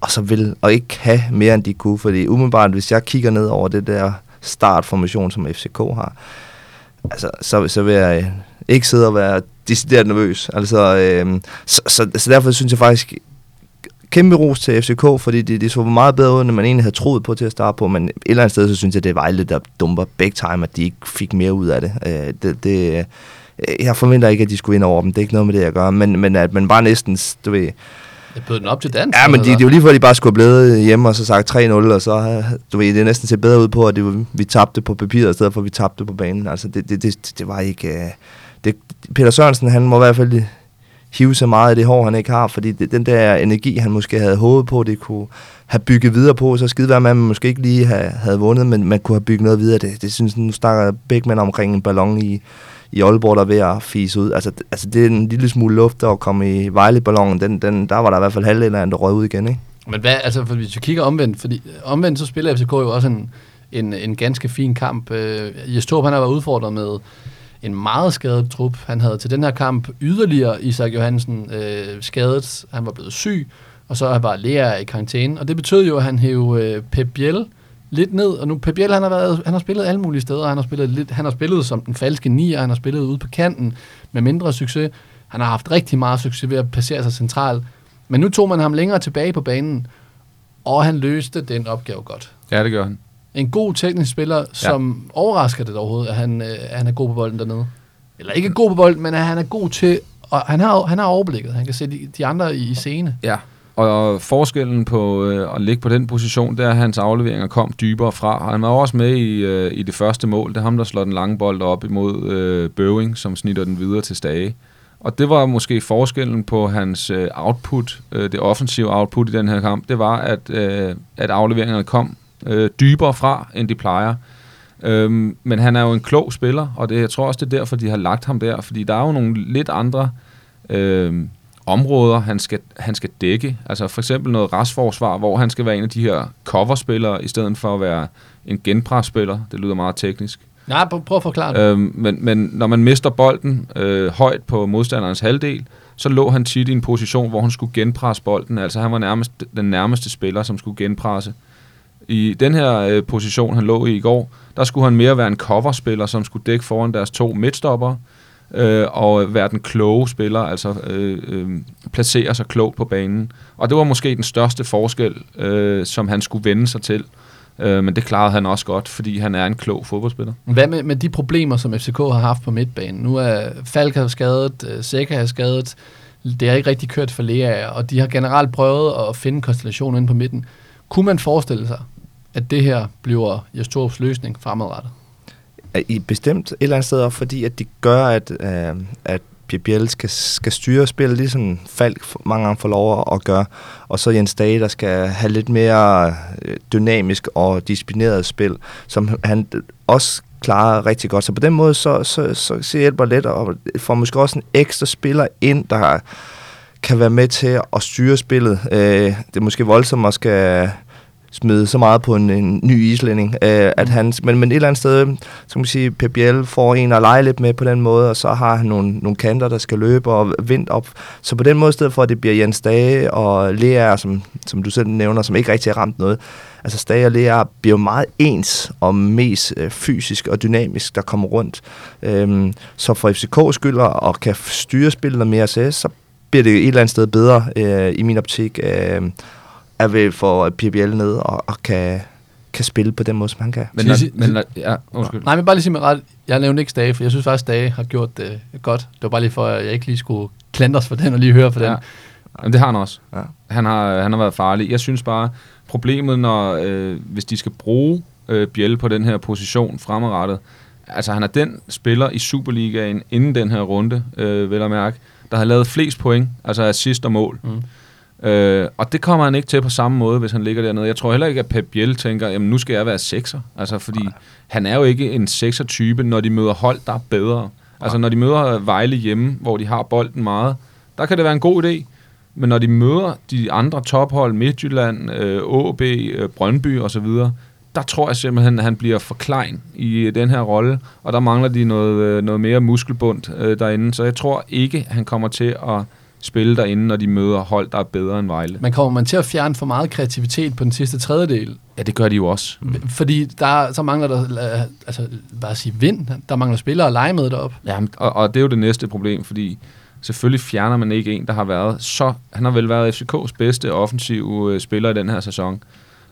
og så vil, og ikke have mere, end de kunne, fordi umiddelbart, hvis jeg kigger ned over det der startformation, som FCK har, altså, så, så vil jeg øh, ikke sidde og være decideret nervøs. Altså, øh, så, så, så derfor synes jeg faktisk, kæmpe ros til FCK, fordi det, det så meget bedre ud, end man egentlig havde troet på til at starte på, men et eller andet sted, så synes jeg, det er Vejle, der dumper big time, at de ikke fik mere ud af det. Øh, det, det øh, jeg forventer ikke, at de skulle ind over dem, det er ikke noget med det, jeg gør, men, men at man bare næsten, du ved... Jeg bød den op til dans. Ja, men det, det er jo lige før, de bare skulle have blevet hjemme og så sagt 3-0, og så, du ved, det er næsten set bedre ud på, at det, vi tabte på papiret, i stedet for, at vi tabte på banen. Altså, det, det, det, det var ikke... Øh, det, Peter Sørensen, han må i hvert fald hive så meget af det hår, han ikke har, fordi det, den der energi, han måske havde håbet på, det kunne have bygget videre på, så skide være med, at man måske ikke lige have, havde vundet, men man kunne have bygget noget videre. Det, det synes nu snakker Bækman omkring en ballon i, i Aalborg, der er ved at fise ud. Altså, altså det er en lille smule luft, der komme i Vejle-ballonen. Den, den, der var der i hvert fald halvdelen af der røg ud igen, ikke? Men hvad, altså, for hvis vi kigger omvendt, fordi omvendt så spiller FCK jo også en, en, en ganske fin kamp. Øh, Jes Torp, han har været udfordret med en meget skadet trup. Han havde til den her kamp yderligere Isak Johansen øh, skadet. Han var blevet syg, og så var Lea i karantæne. Og det betød jo, at han hævde øh, Pep Biel lidt ned. Og nu Pep Biel, han har, været, han har spillet alle mulige steder. Han har spillet, lidt, han har spillet som den falske nier. Han har spillet ude på kanten med mindre succes. Han har haft rigtig meget succes ved at placere sig centralt. Men nu tog man ham længere tilbage på banen, og han løste den opgave godt. Ja, det gør han en god teknisk spiller, som ja. overrasker det overhovedet, at han, øh, han er god på bolden dernede. Eller ikke god på bolden, men at han er god til, og han har, han har overblikket. Han kan se de, de andre i, i scene. Ja, og forskellen på øh, at ligge på den position, det er, at hans afleveringer kom dybere fra. Han var også med i, øh, i det første mål. Det er ham, der slår den lange bold op imod øh, Bøving, som snitter den videre til Stage. Og det var måske forskellen på hans øh, output, øh, det offensive output i den her kamp. Det var, at, øh, at afleveringerne kom øh, dybere fra, end de plejer. Øhm, men han er jo en klog spiller, og det, jeg tror også, det er derfor, de har lagt ham der, fordi der er jo nogle lidt andre øh, områder, han skal, han skal dække. Altså for eksempel noget restforsvar, hvor han skal være en af de her coverspillere, i stedet for at være en genpresspiller. Det lyder meget teknisk. Nej, prøv at forklare det. Øhm, men, men når man mister bolden øh, højt på modstanderens halvdel, så lå han tit i en position, hvor han skulle genpresse bolden. Altså han var nærmest den nærmeste spiller, som skulle genpresse. I den her øh, position, han lå i i går, der skulle han mere være en coverspiller, som skulle dække foran deres to midtstopper, øh, og være den kloge spiller, altså øh, øh, placere sig klogt på banen. Og det var måske den største forskel, øh, som han skulle vende sig til. Øh, men det klarede han også godt, fordi han er en klog fodboldspiller. Hvad med, med de problemer, som FCK har haft på midtbanen? Nu er Falk skadet, øh, Seca er skadet, det er ikke rigtig kørt for Lea, og de har generelt prøvet at finde konstellationen inde på midten. Kunne man forestille sig, at det her bliver Jes løsning fremadrettet? I bestemt et eller andet sted, fordi at det gør, at, øh, at Biel skal, skal styre spillet, ligesom Falk mange gange får lov at gøre, og så Jens Dage, der skal have lidt mere øh, dynamisk og disciplineret spil, som han også klarer rigtig godt. Så på den måde, så, så, så, så hjælper lidt, og får måske også en ekstra spiller ind, der kan være med til at styre spillet. Øh, det er måske voldsomt at skal smide så meget på en, en ny islænding. Øh, at mm. han, men, men et eller andet sted, så man sige, Biel får en at lege lidt med på den måde, og så har han nogle, nogle kanter, der skal løbe og vind op. Så på den måde, i stedet for at det bliver Jens Dage og Lea, som, som du selv nævner, som ikke rigtig har ramt noget, altså Stage og Lea bliver meget ens og mest øh, fysisk og dynamisk, der kommer rundt. Øhm, så for FCK skylder og kan styre spillet noget mere CS, så bliver det et eller andet sted bedre øh, i min optik. Øh, er ved for PBL ned og, og kan, kan spille på den måde, som han kan. Men, når, men når, ja, undskyld. Nej, men bare lige sige mig ret. Jeg nævnte ikke Stage, for jeg synes faktisk, Stage har gjort det godt. Det var bare lige for, at jeg ikke lige skulle klandres for den og lige høre for ja. den. Men det har han også. Ja. Han, har, han har været farlig. Jeg synes bare, problemet, når, øh, hvis de skal bruge øh, Biel på den her position fremadrettet, altså han er den spiller i Superligaen inden den her runde, øh, vil jeg mærke, der har lavet flest point, altså assist og mål. Mm. Øh, og det kommer han ikke til på samme måde, hvis han ligger dernede. Jeg tror heller ikke, at Pep Biel tænker, jamen nu skal jeg være sekser. Altså, fordi Nej. han er jo ikke en sekser-type, når de møder hold, der er bedre. Nej. Altså, når de møder Vejle hjemme, hvor de har bolden meget, der kan det være en god idé. Men når de møder de andre tophold, Midtjylland, øh, AB, øh, Brøndby osv., der tror jeg simpelthen, at han bliver for klein i den her rolle, og der mangler de noget, øh, noget mere muskelbund øh, derinde. Så jeg tror ikke, han kommer til at spille derinde, når de møder hold, der er bedre end Vejle. Men kommer man til at fjerne for meget kreativitet på den sidste tredjedel? Ja, det gør de jo også. Fordi der, så mangler der, øh, altså bare at sige vind, der mangler spillere at lege med derop. Ja, og, og det er jo det næste problem, fordi selvfølgelig fjerner man ikke en, der har været så... Han har vel været FCK's bedste offensive øh, spiller i den her sæson.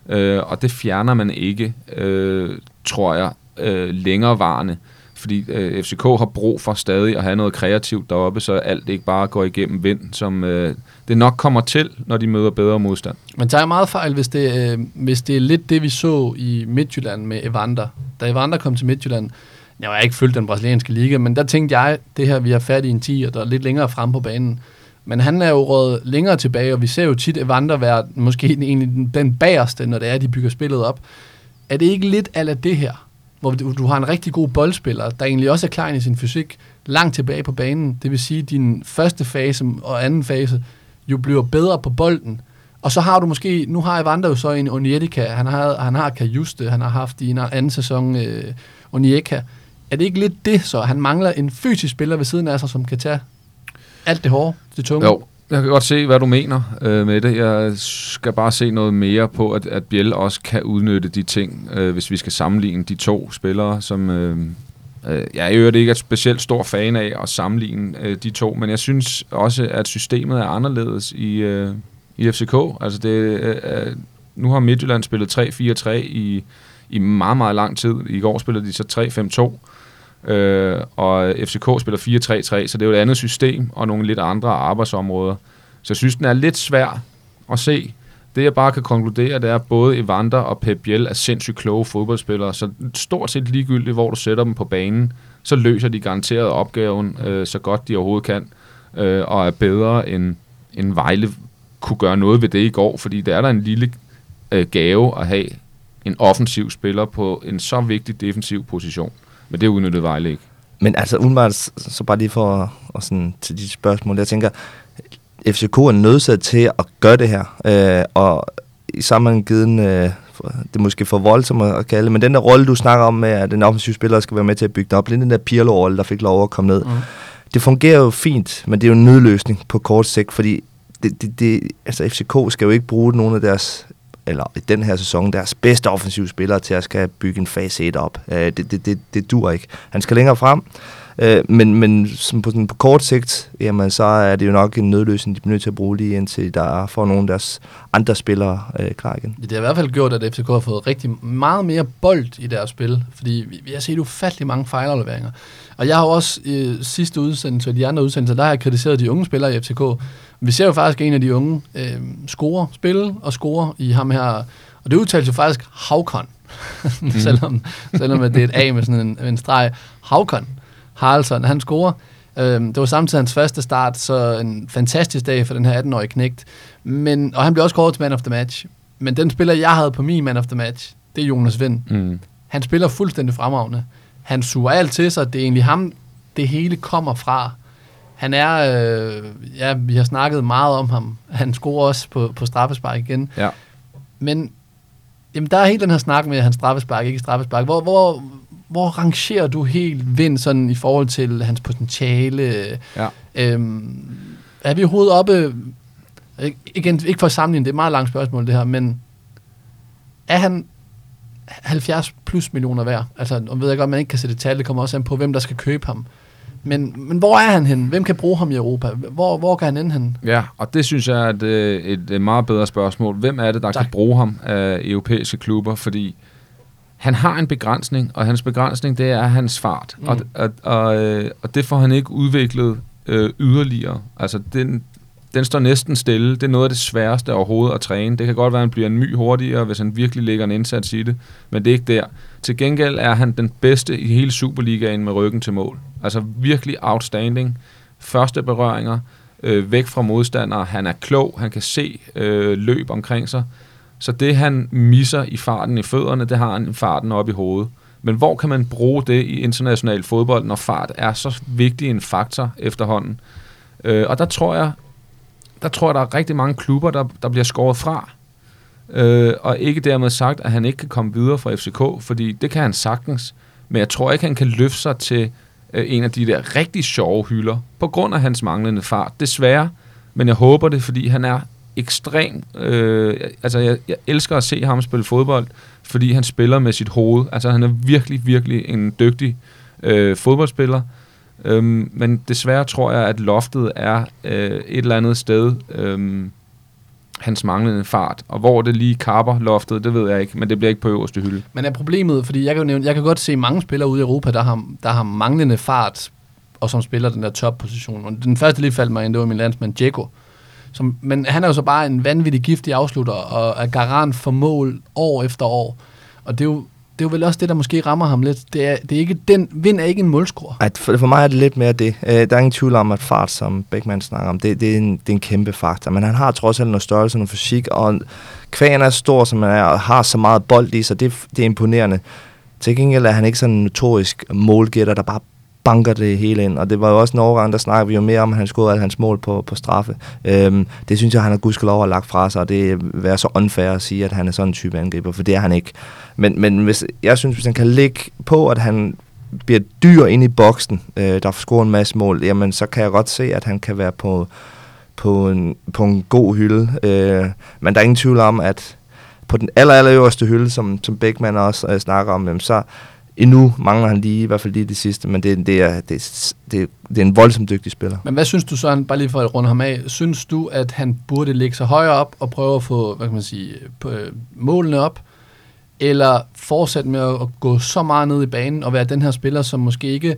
Øh, og det fjerner man ikke, øh, tror jeg, øh, længerevarende. Fordi øh, FCK har brug for stadig at have noget kreativt deroppe, så alt ikke bare går igennem vind, som øh, det nok kommer til, når de møder bedre modstand. Men tager jeg meget fejl, hvis det, øh, hvis det er lidt det, vi så i Midtjylland med Evander. Da Evander kom til Midtjylland, jeg har ikke følt den brasilianske liga, men der tænkte jeg, det her, vi har fat i en 10, og der er lidt længere frem på banen. Men han er jo råd længere tilbage, og vi ser jo tit Evander være måske egentlig den, den bagerste, når det er, de bygger spillet op. Er det ikke lidt af det her, hvor du, du har en rigtig god boldspiller, der egentlig også er klar i sin fysik, langt tilbage på banen. Det vil sige, at din første fase og anden fase jo bliver bedre på bolden. Og så har du måske, nu har Evander jo så en Onyedika, han har, han har Kajuste, han har haft i en anden sæson øh, Onyeka. Er det ikke lidt det så? Han mangler en fysisk spiller ved siden af sig, som kan tage alt det hårde, det tunge. Jo, jeg kan godt se, hvad du mener øh, med det. Jeg skal bare se noget mere på, at, at Biel også kan udnytte de ting, øh, hvis vi skal sammenligne de to spillere, som øh, øh, jeg i øvrigt ikke er specielt stor fan af at sammenligne øh, de to, men jeg synes også, at systemet er anderledes i, øh, i FCK. Altså det, øh, øh, nu har Midtjylland spillet 3-4-3 i, i meget, meget lang tid. I går spillede de så 3-5-2. Øh, og FCK spiller 4-3-3, så det er jo et andet system og nogle lidt andre arbejdsområder. Så jeg synes, den er lidt svær at se. Det jeg bare kan konkludere, det er, at både Evander og Pep Biel er sindssygt kloge fodboldspillere, så stort set ligegyldigt, hvor du sætter dem på banen, så løser de garanteret opgaven øh, så godt de overhovedet kan, øh, og er bedre end, end Vejle kunne gøre noget ved det i går, fordi det er der en lille øh, gave at have en offensiv spiller på en så vigtig defensiv position. Men det udnyttede Vejle ikke. Men altså umiddelbart, så bare lige for og sådan, til de spørgsmål, jeg tænker, FCK er nødsat til at gøre det her, øh, og i sammengivet, øh, det er måske for voldsomt at kalde men den der rolle, du snakker om med, at den offensive spiller skal være med til at bygge det op, den der Pirlo-rolle, der fik lov at komme ned, mm. det fungerer jo fint, men det er jo en nødløsning på kort sigt, fordi det, det, det, altså FCK skal jo ikke bruge nogle af deres eller i den her sæson, deres bedste offensive spillere til at skal bygge en fase 1 op. Øh, det, det, det, det dur ikke. Han skal længere frem, øh, men, men som på, sådan, på kort sigt, jamen, så er det jo nok en nødløsning, de bliver nødt til at bruge lige indtil der får nogle af deres andre spillere øh, klar igen. Det har i hvert fald gjort, at FCK har fået rigtig meget mere bold i deres spil, fordi vi, vi har set ufattelig mange fejlafleveringer. Og jeg har også i sidste udsendelse og de andre udsendelser, der har jeg kritiseret de unge spillere i FCK, vi ser jo faktisk en af de unge øh, score, spille og score i ham her. Og det udtales jo faktisk Havkon. mm. selvom, selvom det er et A med sådan en, en streg. Havkon. Haraldsson, han scorer. Øh, det var samtidig hans første start, så en fantastisk dag for den her 18-årige knægt. Men, og han blev også kåret til man of the match. Men den spiller, jeg havde på min man of the match, det er Jonas Vind. Mm. Han spiller fuldstændig fremragende. Han suger alt til sig. Det er egentlig ham, det hele kommer fra. Han er, øh, ja, vi har snakket meget om ham. Han scorer også på, på straffespark igen. Ja. Men jamen, der er helt den her snak med, at han straffespark, ikke straffespark. Hvor, hvor, hvor rangerer du helt Vind sådan i forhold til hans potentiale? Ja. Øhm, er vi overhovedet oppe... Igen, ikke for at sammenligne, det er et meget langt spørgsmål det her, men er han 70 plus millioner værd? Altså, og ved jeg godt, man ikke kan sætte tal, det kommer også an på, hvem der skal købe ham. Men, men hvor er han hen? Hvem kan bruge ham i Europa? Hvor, hvor kan han ende hen? Ja, og det synes jeg er et, øh, et, et meget bedre spørgsmål. Hvem er det, der tak. kan bruge ham af europæiske klubber? Fordi han har en begrænsning, og hans begrænsning, det er hans fart. Mm. Og, og, og, øh, og det får han ikke udviklet øh, yderligere. Altså, den, den står næsten stille. Det er noget af det sværeste overhovedet at træne. Det kan godt være, at han bliver en my hurtigere, hvis han virkelig lægger en indsats i det, men det er ikke der. Til gengæld er han den bedste i hele Superligaen med ryggen til mål. Altså virkelig outstanding. Første berøringer, øh, væk fra modstandere. Han er klog, han kan se øh, løb omkring sig. Så det, han misser i farten i fødderne, det har han i farten op i hovedet. Men hvor kan man bruge det i international fodbold, når fart er så vigtig en faktor efterhånden? Øh, og der tror jeg, der tror jeg, der er rigtig mange klubber, der, der bliver skåret fra. Øh, og ikke dermed sagt, at han ikke kan komme videre fra FCK, fordi det kan han sagtens. Men jeg tror ikke, han kan løfte sig til øh, en af de der rigtig sjove hylder, på grund af hans manglende fart. Desværre. men jeg håber det, fordi han er ekstrem. Øh, altså, jeg, jeg elsker at se ham spille fodbold, fordi han spiller med sit hoved. Altså, han er virkelig, virkelig en dygtig øh, fodboldspiller. Øhm, men desværre tror jeg, at loftet er øh, et eller andet sted Øh, hans manglende fart. Og hvor det lige kapper loftet, det ved jeg ikke, men det bliver ikke på øverste hylde. Men er problemet, fordi jeg kan, jo nævne, jeg kan godt se mange spillere ude i Europa, der har, der har manglende fart, og som spiller den der topposition. Og den første lige faldt mig ind, det var min landsmand Djeko. Som, men han er jo så bare en vanvittig giftig afslutter, og er garant for mål år efter år. Og det er jo, det er jo vel også det, der måske rammer ham lidt. Det er, det er ikke, den vind er ikke en målscore. At for, for mig er det lidt mere det. Øh, der er ingen tvivl om, at fart, som Beckmann snakker om, det, det, er en, det er en kæmpe faktor. Men han har trods alt noget størrelse, noget fysik, og kvægen er stor, som han er, og har så meget bold i, så det, det er imponerende. Til gengæld er han ikke sådan en notorisk målgætter, der bare banker det hele ind. Og det var jo også en overgang, der snakkede vi jo mere om, at han skulle alle hans mål på, på straffe. Øhm, det synes jeg, han har gudskelov at lagt fra sig, og det er så unfair at sige, at han er sådan en type angriber, for det er han ikke. Men, men hvis, jeg synes, hvis han kan ligge på, at han bliver dyr ind i boksen, øh, der scorer en masse mål, jamen så kan jeg godt se, at han kan være på, på, en, på en god hylde. Øh, men der er ingen tvivl om, at på den aller, aller øverste hylde, som, som Beckmann også øh, snakker om, jamen, så endnu mangler han lige, i hvert fald lige det sidste, men det, det, er, det, det, det er en voldsomt dygtig spiller. Men hvad synes du så, han, bare lige for at runde ham af, synes du, at han burde ligge så højere op og prøve at få, hvad kan man sige, øh, målene op, eller fortsætte med at, gå så meget ned i banen og være den her spiller, som måske ikke,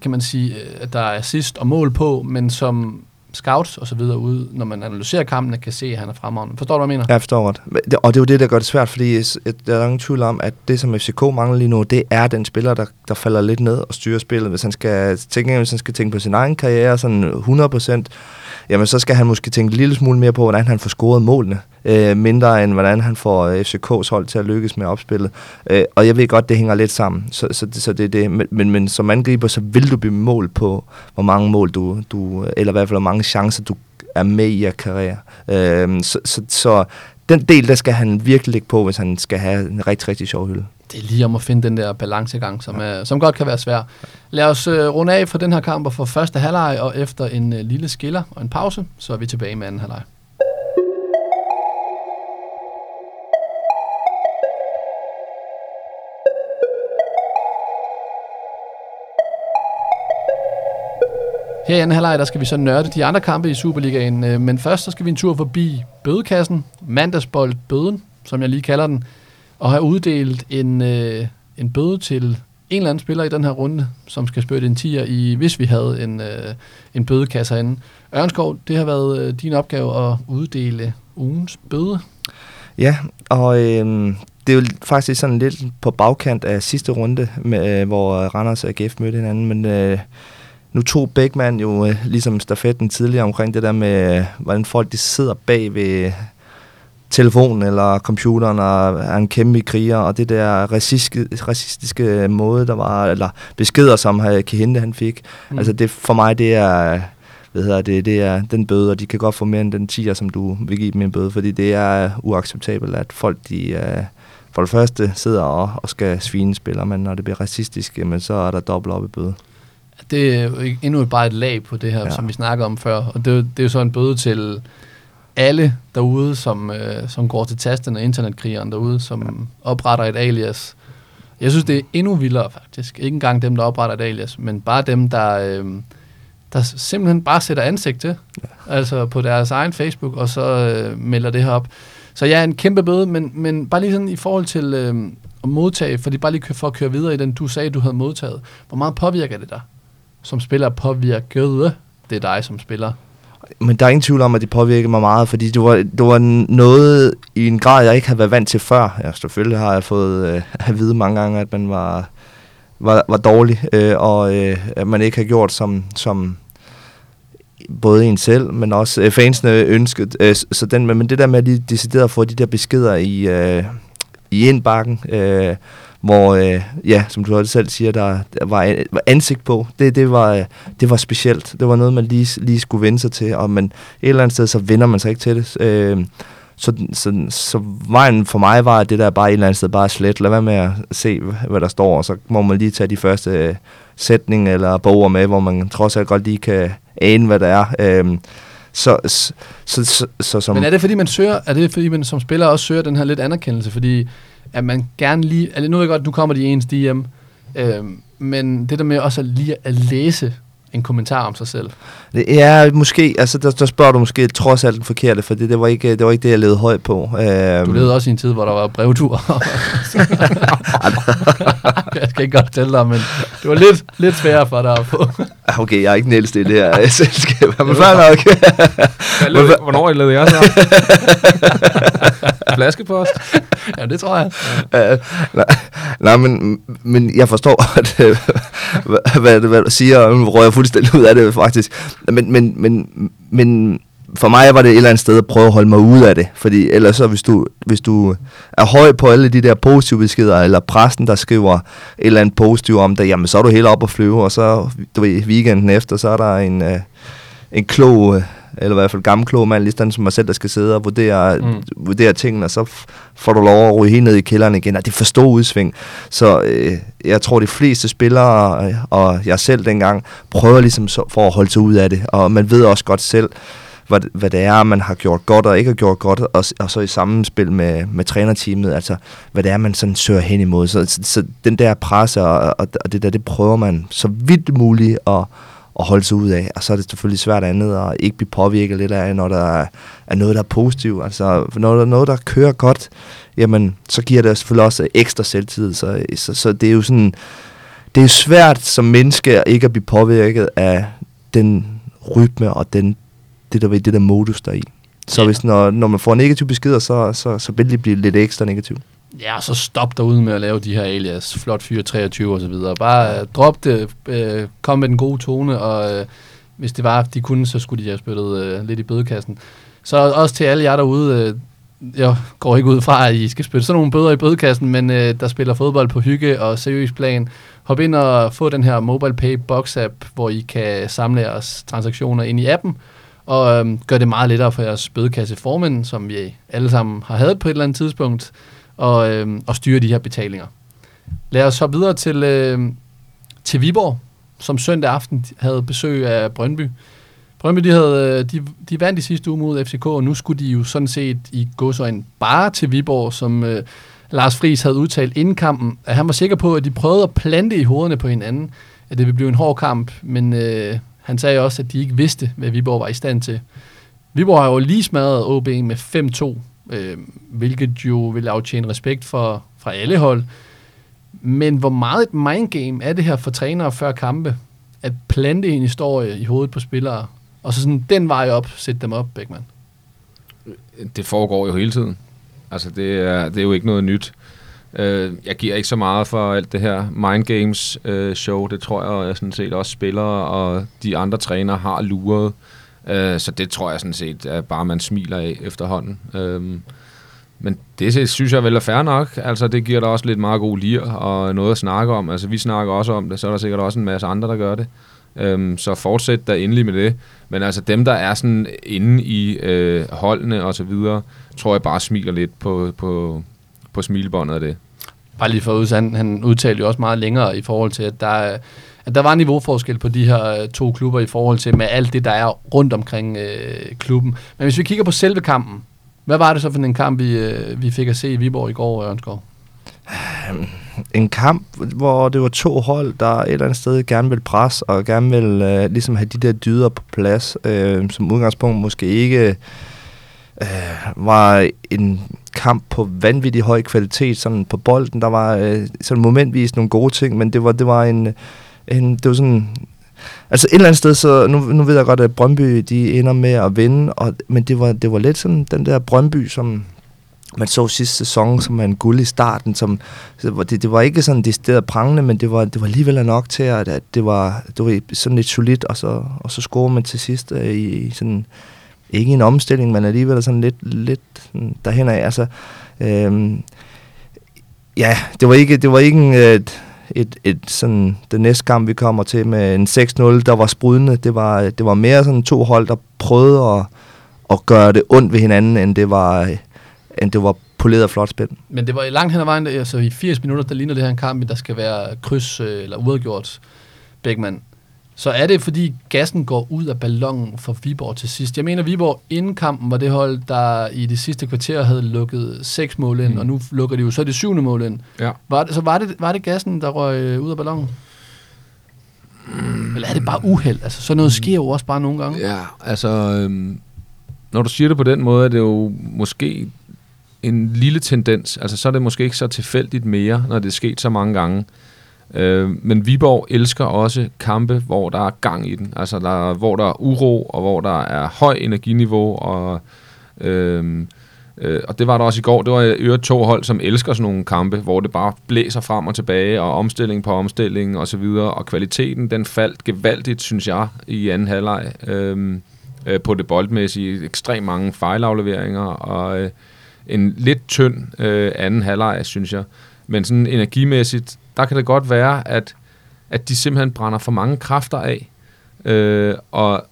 kan man sige, øh, at der er assist og mål på, men som scouts og så videre ude, når man analyserer kampene, kan se, at han er fremragende. Forstår du, hvad jeg mener? Ja, jeg forstår godt. Og det er jo det, der gør det svært, fordi der er ingen tvivl om, at det, som FCK mangler lige nu, det er den spiller, der, der falder lidt ned og styrer spillet. Hvis han skal tænke, hvis han skal tænke på sin egen karriere, sådan 100 jamen så skal han måske tænke en lille smule mere på, hvordan han får scoret målene, øh, mindre end hvordan han får øh, FCK's hold til at lykkes med opspillet. Øh, og jeg ved godt, det hænger lidt sammen, så, så, så det er det. Men, men, men som angriber, så vil du blive mål på, hvor mange mål du, du eller i hvert fald hvor mange chancer du er med i at karriere. Øh, så, så, så den del, der skal han virkelig ligge på, hvis han skal have en rigtig, rigtig sjov hylde det er lige om at finde den der balancegang, som, er, som godt kan være svær. Lad os uh, runde af for den her kamp og for første halvleg, og efter en uh, lille skiller og en pause, så er vi tilbage med anden halvleg. Her i anden halvleg, der skal vi så nørde de andre kampe i Superligaen, øh, men først så skal vi en tur forbi bødekassen, mandagsbold bøden, som jeg lige kalder den, og have uddelt en, øh, en bøde til en eller anden spiller i den her runde, som skal spørge en tier i, hvis vi havde en, øh, en bødekasse herinde. Ørnskov, det har været øh, din opgave at uddele ugens bøde. Ja, og øh, det er jo faktisk sådan lidt på bagkant af sidste runde, med, øh, hvor øh, Randers og AGF mødte hinanden, men øh, nu tog Beckmann jo øh, ligesom stafetten tidligere omkring det der med, øh, hvordan folk de sidder bag ved telefonen eller computeren og er en kæmpe kriger, og det der racistiske, racistiske måde, der var, eller beskeder, som Kehinde han fik, mm. altså det for mig, det er, hvad hedder det, det er den bøde, og de kan godt få mere end den 10'er, som du vil give dem en bøde, fordi det er uacceptabelt, at folk, de uh, for det første sidder og, og skal svine spiller, men når det bliver racistisk, men så er der dobbelt op i bøde. Det er jo endnu bare et lag på det her, ja. som vi snakker om før, og det, det er jo så en bøde til alle derude, som, øh, som går til tasten af internetkrigeren derude, som ja. opretter et alias. Jeg synes, det er endnu vildere faktisk. Ikke engang dem, der opretter et alias, men bare dem, der, øh, der simpelthen bare sætter ansigt til. Ja. Altså på deres egen Facebook, og så øh, melder det her op. Så ja, en kæmpe bøde, men, men bare lige sådan i forhold til øh, at modtage, fordi bare lige for at køre videre i den, du sagde, du havde modtaget. Hvor meget påvirker det dig som spiller? Påvirker det dig som spiller? men der er ingen tvivl om, at det påvirkede mig meget, fordi det var, det var noget i en grad, jeg ikke havde været vant til før. Ja, selvfølgelig har jeg fået øh, at vide mange gange, at man var, var, var dårlig, øh, og øh, at man ikke har gjort som, som både en selv, men også øh, fansene ønsket. Øh, så den, men det der med at de decideret at få de der beskeder i, øh, i indbakken, øh, hvor, øh, ja, som du også selv siger, der, der var, var ansigt på. Det, det, var, det var specielt. Det var noget, man lige, lige skulle vende sig til, og men et eller andet sted, så vender man sig ikke til det. Øh, så, så, så vejen for mig var, at det der bare et eller andet sted bare slet. Lad være med at se, hvad der står, og så må man lige tage de første øh, sætning eller boger med, hvor man trods alt godt lige kan ane, hvad der er. Øh, Så, så, så, så, så som... Men er det fordi man søger, er det fordi man som spiller også søger den her lidt anerkendelse, fordi at man gerne lige, altså nu er det godt, nu kommer de ens DM, øh, men det der med også at lige at læse en kommentar om sig selv. Det, ja, måske, altså der, der spørger du måske trods alt den forkerte, for det, det, var ikke, det var ikke det, jeg levede højt på. Øhm. Du levede også i en tid, hvor der var brevtur. jeg skal ikke godt tælle dig, men det var lidt, lidt sværere for dig at få. okay, jeg er ikke den ældste i det her selskab, men fair nok. Hvornår levede jeg så? Flaskepost? ja, det tror jeg. Uh, nej, nej, men, men jeg forstår, at, hvad, hvad, hvad du siger, rører jeg fuldstændig ud af det faktisk. Men, men, men, men for mig var det et eller andet sted at prøve at holde mig ude af det. Fordi ellers så, hvis du, hvis du er høj på alle de der positive beskeder, eller pressen, der skriver et eller andet positivt om dig, jamen så er du helt op og flyve, og så du ved, weekenden efter, så er der en, øh, en klog øh, eller i hvert fald gammel klog mand, ligesom som mig selv, der skal sidde og vurdere, mm. vurdere tingene, og så får du lov at ryge helt ned i kælderen igen, og det for stor udsving. Så øh, jeg tror, de fleste spillere, øh, og jeg selv dengang, prøver ligesom så, for at holde sig ud af det, og man ved også godt selv, hvad, hvad det er, man har gjort godt og ikke har gjort godt, og, og så i sammenspil med, med trænerteamet, altså hvad det er, man sådan søger hen imod. Så, så, så den der presse og, og, og det der, det prøver man så vidt muligt at, at holde sig ud af. Og så er det selvfølgelig svært andet at ikke blive påvirket lidt af, når der er noget, der er positivt. Altså, når der er noget, der kører godt, jamen, så giver det selvfølgelig også ekstra selvtid. Så, så, så det er jo sådan, det er svært som menneske at ikke at blive påvirket af den rytme og den, det, der, det der modus der i. Så ja. hvis når, når man får negative beskeder, så, så, så vil det blive lidt ekstra negativt. Ja, så stop derude med at lave de her alias, flot fyr 23 og så videre. Bare uh, drop det, uh, kom med den gode tone, og uh, hvis det var, de kunne, så skulle de have spyttet uh, lidt i bødekassen. Så også til alle jer derude, uh, jeg går ikke ud fra, at I skal spytte sådan nogle bøder i bødekassen, men uh, der spiller fodbold på hygge og seriøs plan. Hop ind og få den her MobilePay Box app, hvor I kan samle jeres transaktioner ind i appen, og um, gør det meget lettere for jeres bødekasseformænd, som vi alle sammen har haft på et eller andet tidspunkt og, øh, og styre de her betalinger. Lad os så videre til, øh, til Viborg, som søndag aften havde besøg af Brøndby. Brøndby, de, havde, øh, de, de vandt i sidste uge mod FCK, og nu skulle de jo sådan set i godsøjne bare til Viborg, som øh, Lars Friis havde udtalt inden kampen, at han var sikker på, at de prøvede at plante i hovederne på hinanden, at det ville blive en hård kamp, men øh, han sagde også, at de ikke vidste, hvad Viborg var i stand til. Viborg har jo lige smadret OB med øh, hvilket jo vil aftjene respekt for, fra alle hold. Men hvor meget et mindgame er det her for trænere før kampe, at plante en historie i hovedet på spillere, og så sådan den vej op, sætte dem op, Beckmann? Det foregår jo hele tiden. Altså, det er, det er jo ikke noget nyt. Øh, jeg giver ikke så meget for alt det her Mind Games øh, show. Det tror jeg, jeg sådan set også spillere og de andre trænere har luret. Øh, Øh, så det tror jeg sådan set, at bare man smiler af efterhånden. Øh, men det synes jeg vel er fair nok. Altså, det giver da også lidt meget god lir og noget at snakke om. Altså, vi snakker også om det, så er der sikkert også en masse andre, der gør det. Øhm, så fortsæt da endelig med det. Men altså, dem, der er sådan inde i øh, holdene og så videre, tror jeg bare smiler lidt på, på, på smilebåndet af det. Bare lige for at han, han udtalte jo også meget længere i forhold til, at der er at der var niveauforskel på de her øh, to klubber i forhold til med alt det, der er rundt omkring øh, klubben. Men hvis vi kigger på selve kampen, hvad var det så for en kamp, vi, øh, vi fik at se i Viborg i går, Ørnskov? En kamp, hvor det var to hold, der et eller andet sted gerne vil presse og gerne vil øh, ligesom have de der dyder på plads, øh, som udgangspunkt måske ikke øh, var en kamp på vanvittig høj kvalitet sådan på bolden. Der var øh, sådan momentvis nogle gode ting, men det var, det var en en, det var sådan... Altså et eller andet sted, så nu, nu ved jeg godt, at Brøndby, de ender med at vinde, og, men det var, det var lidt sådan den der Brøndby, som man så sidste sæson, som var en guld i starten, som, det, det var ikke sådan det sted prangende, men det var, det var alligevel nok til, at, at det, var, det var sådan lidt solidt, og så, og så scorer man til sidst øh, i, i sådan, ikke en omstilling, men alligevel sådan lidt, lidt derhen af. Altså, øh, ja, det var ikke, det var ikke en, et, et, et sådan, den næste kamp, vi kommer til med en 6-0, der var sprudende. Det var, det var mere sådan to hold, der prøvede at, at gøre det ondt ved hinanden, end det var, end det var poleret flot spil. Men det var langt hen ad vejen, altså i 80 minutter, der ligner det her en kamp, der skal være kryds øh, eller uafgjort Bækman, så er det, fordi gassen går ud af ballonen for Viborg til sidst. Jeg mener, Viborg inden kampen var det hold, der i det sidste kvarter havde lukket seks mål ind, mm. og nu lukker de jo så det syvende mål ind. Ja. Var det, så var det, var det gassen, der røg øh, ud af ballonen? Mm. Eller er det bare uheld? Altså, sådan noget sker jo også bare nogle gange. Ja, altså, øhm, når du siger det på den måde, er det jo måske en lille tendens. Altså, så er det måske ikke så tilfældigt mere, når det er sket så mange gange. Øh, men Viborg elsker også kampe, hvor der er gang i den. Altså, der, hvor der er uro, og hvor der er høj energiniveau, og... Øh, Øh, og det var der også i går. Det var øre øvrigt to hold, som elsker sådan nogle kampe, hvor det bare blæser frem og tilbage, og omstilling på omstilling og så videre. Og kvaliteten, den faldt gevaldigt, synes jeg, i anden halvleg. Øh, øh, på det boldmæssige. Ekstremt mange fejlafleveringer, og øh, en lidt tynd øh, anden halvleg, synes jeg. Men sådan energimæssigt, der kan det godt være, at, at de simpelthen brænder for mange kræfter af. Øh, og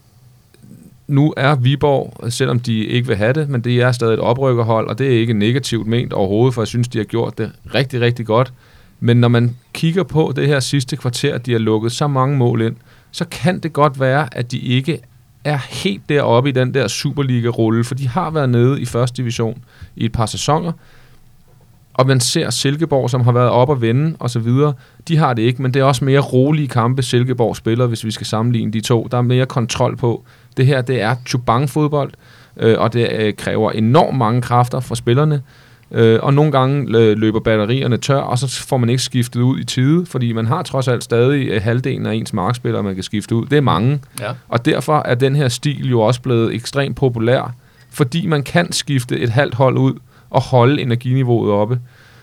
nu er Viborg, selvom de ikke vil have det, men det er stadig et oprykkerhold, og det er ikke negativt ment overhovedet, for jeg synes, de har gjort det rigtig, rigtig godt. Men når man kigger på det her sidste kvarter, de har lukket så mange mål ind, så kan det godt være, at de ikke er helt deroppe i den der Superliga-rulle, for de har været nede i første division i et par sæsoner, og man ser Silkeborg, som har været op og vende og så videre, de har det ikke, men det er også mere rolige kampe, Silkeborg spiller, hvis vi skal sammenligne de to. Der er mere kontrol på. Det her, det er chubang-fodbold, øh, og det øh, kræver enormt mange kræfter fra spillerne, øh, og nogle gange øh, løber batterierne tør, og så får man ikke skiftet ud i tide, fordi man har trods alt stadig øh, halvdelen af ens markspillere, man kan skifte ud. Det er mange. Ja. Og derfor er den her stil jo også blevet ekstremt populær, fordi man kan skifte et halvt hold ud at holde energiniveauet oppe.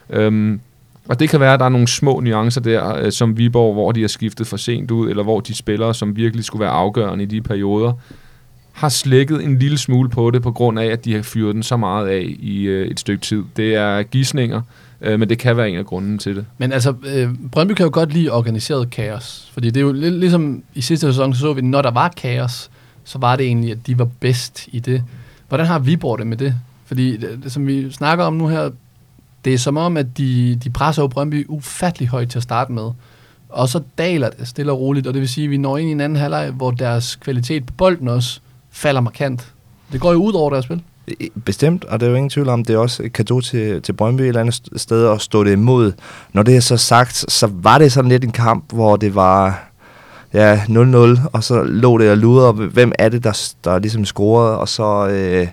Øhm, og det kan være, at der er nogle små nuancer der, øh, som Viborg, hvor de har skiftet for sent ud, eller hvor de spillere, som virkelig skulle være afgørende i de perioder, har slækket en lille smule på det, på grund af, at de har fyret den så meget af i øh, et stykke tid. Det er gissninger, øh, men det kan være en af grunden til det. Men altså, øh, Brøndby kan jo godt lide organiseret kaos. Fordi det er jo lidt ligesom i sidste sæson, så så vi, når der var kaos, så var det egentlig, at de var bedst i det. Hvordan har Viborg det med det? Fordi det, det, som vi snakker om nu her, det er som om, at de, de presser jo Brøndby ufattelig højt til at starte med. Og så daler det stille og roligt, og det vil sige, at vi når ind i en anden halvleg, hvor deres kvalitet på bolden også falder markant. Det går jo ud over deres spil. Bestemt, og det er jo ingen tvivl om, det er også et kado til, til Brøndby et eller andet sted at stå det imod. Når det er så sagt, så var det sådan lidt en kamp, hvor det var ja, 0-0, og så lå det og luder, hvem er det, der, der ligesom scorede, og så... Øh,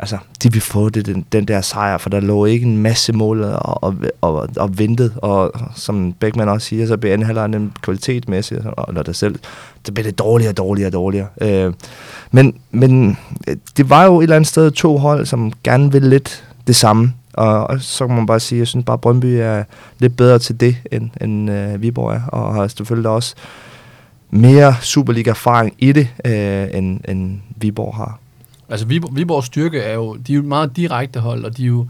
altså, de vil få det, den, den der sejr, for der lå ikke en masse mål og, og, og, og ventet, og som Beckmann også siger, så bliver anden halvleg den kvalitetmæssigt, og når selv, det bliver det dårligere, dårligere, dårligere. Øh, men, men øh, det var jo et eller andet sted to hold, som gerne vil lidt det samme, og, og så kan man bare sige, jeg synes bare, at Brøndby er lidt bedre til det, end, end øh, Viborg er, og har selvfølgelig også mere Superliga-erfaring i det, øh, end, end Viborg har. Altså Viborg, Viborgs styrke er jo, de er jo et meget direkte hold, og de er jo, de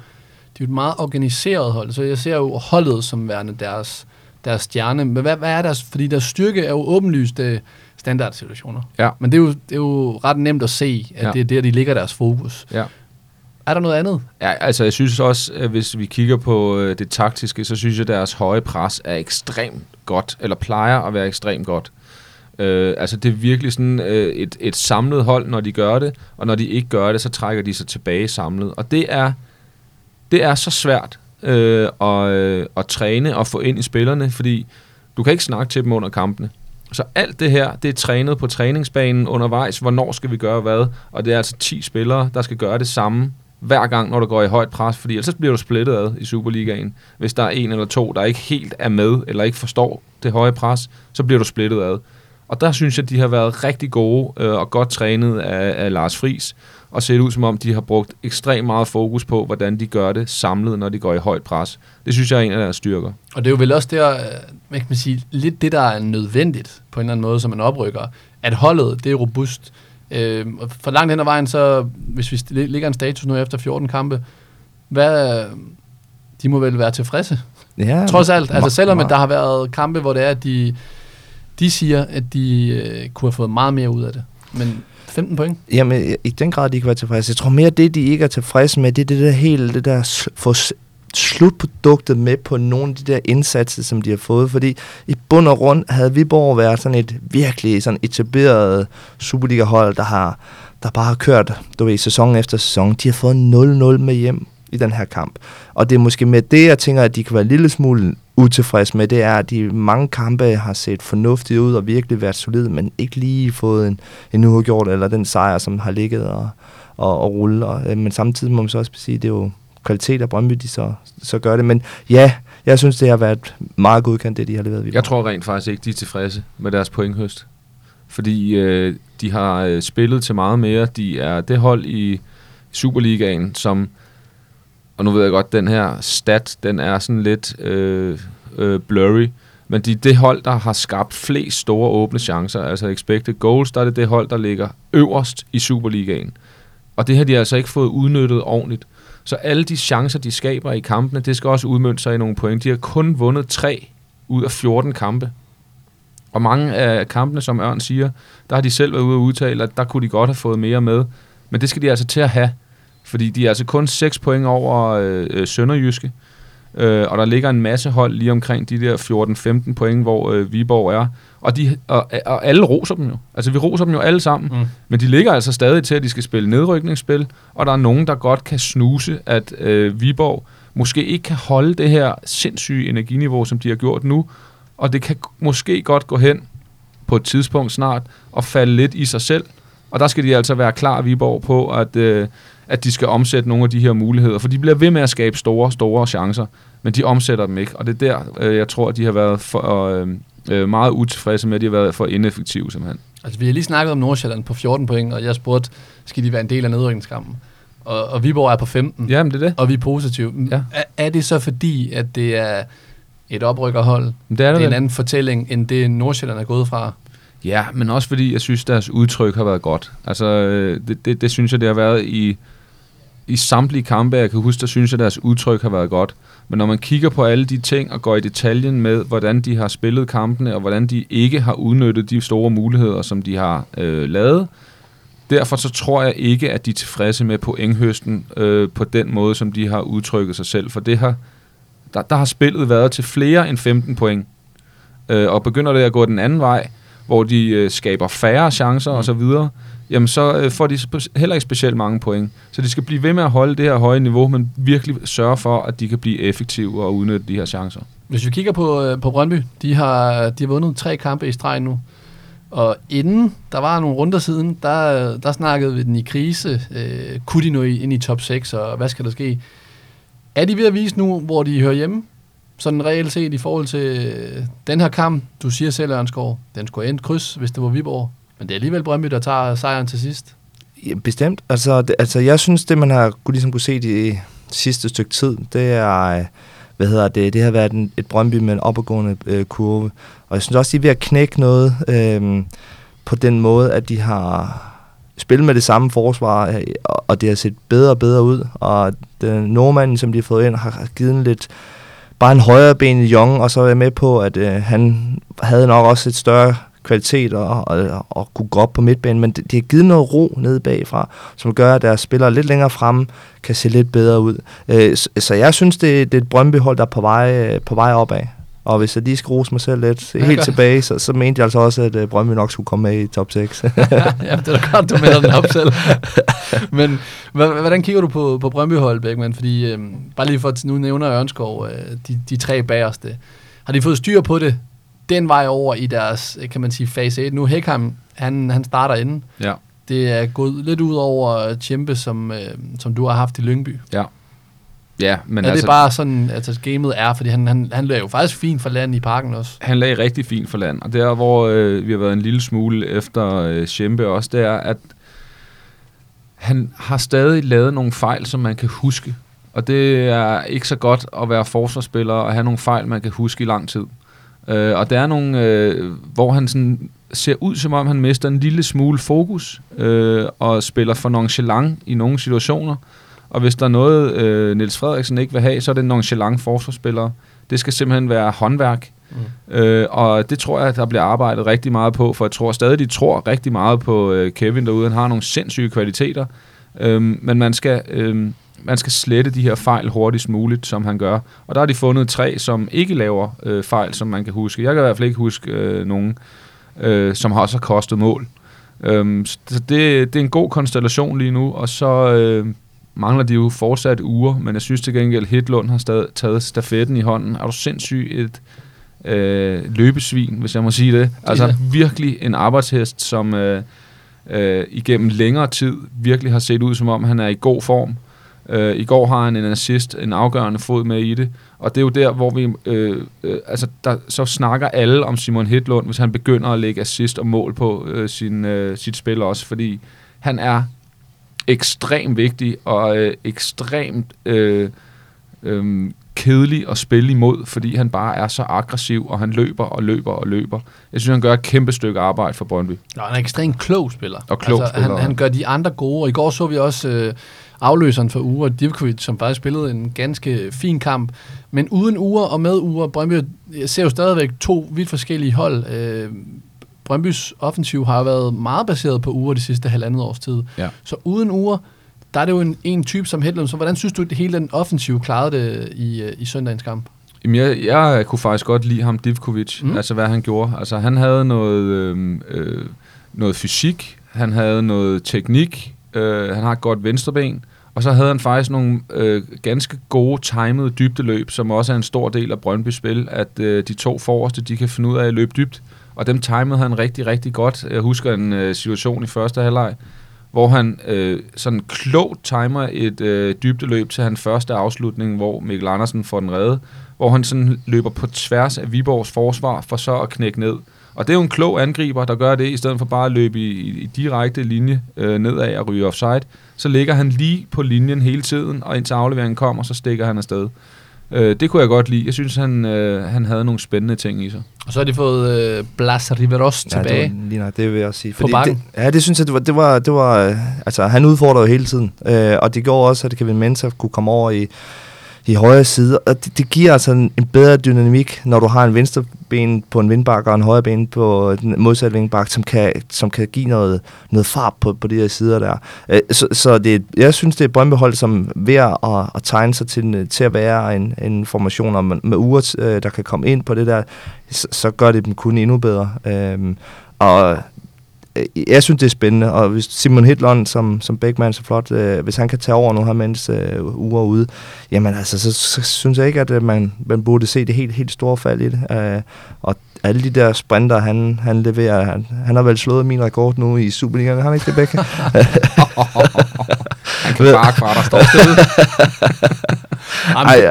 er jo et meget organiseret hold, så jeg ser jo holdet som værende deres, deres stjerne. Men hvad, hvad er deres, fordi deres styrke er jo åbenlyst uh, standardsituationer. Ja. Men det er, jo, det er jo ret nemt at se, at Ja. det er der, de ligger deres fokus. Ja. Er der noget andet? Ja, altså jeg synes også, at hvis vi kigger på øh, det taktiske, så synes jeg, at deres høje pres er ekstremt godt, eller plejer at være ekstremt godt. Øh, altså det er virkelig sådan øh, et, et samlet hold, når de gør det, og når de ikke gør det, så trækker de sig tilbage samlet. Og det er, det er så svært øh, at, øh, at træne og få ind i spillerne, fordi du kan ikke snakke til dem under kampene. Så alt det her, det er trænet på træningsbanen undervejs. Hvornår skal vi gøre hvad? Og det er altså 10 spillere, der skal gøre det samme hver gang, når du går i højt pres, fordi ellers så bliver du splittet ad i Superligaen. Hvis der er en eller to, der ikke helt er med, eller ikke forstår det høje pres, så bliver du splittet ad. Og der synes jeg, at de har været rigtig gode øh, og godt trænet af, af Lars Friis, og ser ud som om, de har brugt ekstremt meget fokus på, hvordan de gør det samlet, når de går i højt pres. Det synes jeg er en af deres styrker. Og det er jo vel også der, øh, hvad kan man sige, lidt det, der er nødvendigt på en eller anden måde, som man oprykker. At holdet, det er robust. Øh, og for langt hen ad vejen, så hvis vi ligger en status nu efter 14 kampe, hvad, de må vel være tilfredse. Ja, Trods alt, altså selvom at der har været kampe, hvor det er, at de, de siger, at de øh, kunne have fået meget mere ud af det. Men 15 point? Jamen, i den grad, de kan være tilfredse. Jeg tror mere, det, de ikke er tilfredse med, det er det der hele, det der få slutproduktet med på nogle af de der indsatser, som de har fået. Fordi i bund og grund havde Viborg været sådan et virkelig sådan etableret Superliga-hold, der har der bare har kørt, du ved, sæson efter sæson. De har fået 0-0 med hjem i den her kamp. Og det er måske med det, jeg tænker, at de kan være en lille smule utilfredse med, det er, at de mange kampe har set fornuftige ud og virkelig været solide, men ikke lige fået en, en uafgjort eller den sejr, som har ligget og, og, og rulle. Og, øh, men samtidig må man så også sige, at det er jo kvalitet af Brøndby, de så, så gør det. Men ja, jeg synes, det har været meget godkendt, det de har leveret. Jeg tror rent faktisk ikke, de er tilfredse med deres pointhøst. Fordi øh, de har øh, spillet til meget mere. De er det hold i Superligaen, som og nu ved jeg godt, den her stat, den er sådan lidt øh, øh, blurry, men de det hold, der har skabt flest store åbne chancer, altså expected goals, der er det det hold, der ligger øverst i Superligaen. Og det har de altså ikke fået udnyttet ordentligt. Så alle de chancer, de skaber i kampene, det skal også udmønte sig i nogle point. De har kun vundet 3 ud af 14 kampe. Og mange af kampene, som Ørn siger, der har de selv været ude og udtale, at der kunne de godt have fået mere med. Men det skal de altså til at have. Fordi de er altså kun 6 point over øh, øh, Sønderjyske. Øh, og der ligger en masse hold lige omkring de der 14-15 point, hvor øh, Viborg er. Og, de, og, og alle roser dem jo. Altså vi roser dem jo alle sammen. Mm. Men de ligger altså stadig til, at de skal spille nedrykningsspil. Og der er nogen, der godt kan snuse, at øh, Viborg måske ikke kan holde det her sindssyge energiniveau, som de har gjort nu. Og det kan måske godt gå hen på et tidspunkt snart og falde lidt i sig selv. Og der skal de altså være klar, Viborg, på, at, øh, at de skal omsætte nogle af de her muligheder. For de bliver ved med at skabe store, store chancer, men de omsætter dem ikke. Og det er der, øh, jeg tror, at de har været for, øh, øh, meget utilfredse med, at de har været for ineffektive, simpelthen. Altså, vi har lige snakket om Nordsjælland på 14 point, og jeg spurgte, skal de være en del af nedrykningskampen? Og, og Viborg er på 15. Jamen, det er det. Og vi er positive. Ja. Er, er det så fordi, at det er et oprykkerhold? Det er, det, det er en anden fortælling, end det Nordsjælland er gået fra? Ja, men også fordi, jeg synes, deres udtryk har været godt. Altså, øh, det, det, det synes jeg, det har været i, i samtlige kampe, jeg kan huske, der synes jeg, deres udtryk har været godt. Men når man kigger på alle de ting og går i detaljen med, hvordan de har spillet kampene, og hvordan de ikke har udnyttet de store muligheder, som de har øh, lavet, derfor så tror jeg ikke, at de er tilfredse med pointhøsten øh, på den måde, som de har udtrykket sig selv. For det har, der, der har spillet været til flere end 15 point. Øh, og begynder det at gå den anden vej, hvor de øh, skaber færre chancer mm. osv., jamen så øh, får de heller ikke specielt mange point. Så de skal blive ved med at holde det her høje niveau, men virkelig sørge for, at de kan blive effektive og udnytte de her chancer. Hvis vi kigger på, øh, på Brøndby, de har, de har vundet tre kampe i streg nu. Og inden, der var nogle runder siden, der, der snakkede vi den i krise. Øh, kunne de nå ind i top 6, og hvad skal der ske? Er de ved at vise nu, hvor de hører hjemme? sådan reelt set i forhold til øh, den her kamp, du siger selv, Ørnskov, den skulle endt kryds, hvis det var Viborg. Men det er alligevel Brøndby, der tager sejren til sidst. Ja, bestemt. Altså, det, altså, jeg synes, det man har kunne, ligesom kunne se de sidste stykke tid, det er, øh, hvad hedder det, det har været en, et Brøndby med en opadgående øh, kurve. Og jeg synes også, de er ved at knække noget øh, på den måde, at de har spillet med det samme forsvar, øh, og det har set bedre og bedre ud. Og den nordmanden, som de har fået ind, har givet en lidt bare en højere ben i Young, og så er jeg med på, at øh, han havde nok også et større kvalitet og, og, kunne gå op på midtbanen, men det, det har givet noget ro nede bagfra, som gør, at deres spillere lidt længere fremme kan se lidt bedre ud. Øh, så, så jeg synes, det, det er et Brøndby-hold, der er på vej, på vej opad. Og hvis jeg lige skal rose mig selv lidt ja, helt godt. tilbage, så, så mente jeg altså også, at uh, Brøndby nok skulle komme med i top 6. ja, det er da godt, du melder den op selv. Men hvordan kigger du på, på Brøndby hold, Beckmann? Fordi, øhm, bare lige for at nu nævner Ørnskov, øh, de, de tre bagerste. Har de fået styr på det den vej over i deres, kan man sige, fase 1? Nu Hækheim, han, han starter inden. Ja. Det er gået lidt ud over Tjempe, som, øh, som du har haft i Lyngby. Ja. Ja, men er altså, det bare sådan, altså gamet er, fordi han, han, han lagde jo faktisk fint for land i parken også. Han lagde rigtig fint for land, og der hvor øh, vi har været en lille smule efter øh, Schempe også, det er, at han har stadig lavet nogle fejl, som man kan huske. Og det er ikke så godt at være forsvarsspiller og have nogle fejl, man kan huske i lang tid. Øh, og der er nogle, øh, hvor han sådan ser ud, som om han mister en lille smule fokus øh, og spiller for nonchalant i nogle situationer. Og hvis der er noget, øh, Niels Frederiksen ikke vil have, så er det nonchalant forsvarsspillere. Det skal simpelthen være håndværk. Mm. Øh, og det tror jeg, der bliver arbejdet rigtig meget på, for jeg tror stadig, de tror rigtig meget på øh, Kevin derude. Han har nogle sindssyge kvaliteter. Øh, men man skal, øh, man skal slette de her fejl hurtigst muligt, som han gør. Og der har de fundet tre, som ikke laver øh, fejl, som man kan huske. Jeg kan i hvert fald ikke huske øh, nogen, øh, som har også har kostet mål. Øhm, så det, det er en god konstellation lige nu, og så øh, mangler de jo fortsat uger, men jeg synes til gengæld, Hitlund har stadig taget stafetten i hånden. Er du sindssygt et øh, løbesvin, hvis jeg må sige det? Altså det. virkelig en arbejdshest, som øh, øh, igennem længere tid virkelig har set ud, som om han er i god form. Øh, I går har han en assist, en afgørende fod med i det, og det er jo der, hvor vi, øh, øh, altså der, så snakker alle om Simon Hitlund, hvis han begynder at lægge assist og mål på øh, sin, øh, sit spil også, fordi han er ekstremt vigtig og øh, ekstremt øh, øh, kedelig at spille imod, fordi han bare er så aggressiv, og han løber og løber og løber. Jeg synes, han gør et kæmpe stykke arbejde for Brøndby. Ja, han er ekstremt klog spiller. Og klog altså, spiller, han, han gør de andre gode, og i går så vi også øh, afløseren for Ure, Divkovic, som faktisk spillede en ganske fin kamp. Men uden Ure og med Ure, Brøndby ser jo stadigvæk to vidt forskellige hold. Øh, Brøndbys offensiv har været meget baseret på Ure de sidste halvandet års tid. Ja. Så uden Ure, der er det jo en, en type som Hedlund. Så hvordan synes du, at hele den offensiv klarede det i, øh, i søndagens kamp? Jamen, jeg, jeg kunne faktisk godt lide ham, Divkovic, mm. altså hvad han gjorde. Altså, han havde noget, øh, øh, noget fysik, han havde noget teknik, øh, han har et godt venstreben, og så havde han faktisk nogle øh, ganske gode, timede dybdeløb, som også er en stor del af Brøndby spil, at øh, de to forreste, de kan finde ud af at løbe dybt, og dem timede han rigtig, rigtig godt. Jeg husker en øh, situation i første halvleg, hvor han øh, sådan klogt timer et øh, dybdeløb til hans første afslutning, hvor Mikkel Andersen får den reddet, hvor han sådan løber på tværs af Viborgs forsvar for så at knække ned. Og det er jo en klog angriber, der gør det, i stedet for bare at løbe i, i, direkte linje øh, nedad og ryge offside. Så ligger han lige på linjen hele tiden, og indtil afleveringen kommer, så stikker han afsted. Øh, det kunne jeg godt lide. Jeg synes, han, øh, han havde nogle spændende ting i sig. Og så har de fået øh, Blas Riveros tilbage. Ja, det var, lige nok, det vil jeg sige. På bakken? det, ja, det synes jeg, det var, det var, det var øh, altså han udfordrede jo hele tiden, øh, og det gjorde også, at Kevin Mensah kunne komme over i, i højre side, og det, det giver altså en, en bedre dynamik, når du har en venstre ben på en vindbakke og en højre ben på den modsatte vindbakke, som kan, som kan give noget, noget fart på, på de her sider der. Øh, så så det, jeg synes, det er et som er ved at, at tegne sig til, til at være en, en formation, og med, uger, øh, der kan komme ind på det der, så, så gør det dem kun endnu bedre. Øhm, og jeg synes, det er spændende, og hvis Simon Hitlund, som, som Beckmann så flot, øh, hvis han kan tage over nu her, mens øh, uger er ude, jamen altså, så, så synes jeg ikke, at øh, man, man burde se det helt, helt store fald i det. Øh, og alle de der sprinter, han, han leverer, han, han har vel slået min rekord nu i Superligaen, har han ikke det, Beck? Han kan bare stille. Jamen, Ej, ja.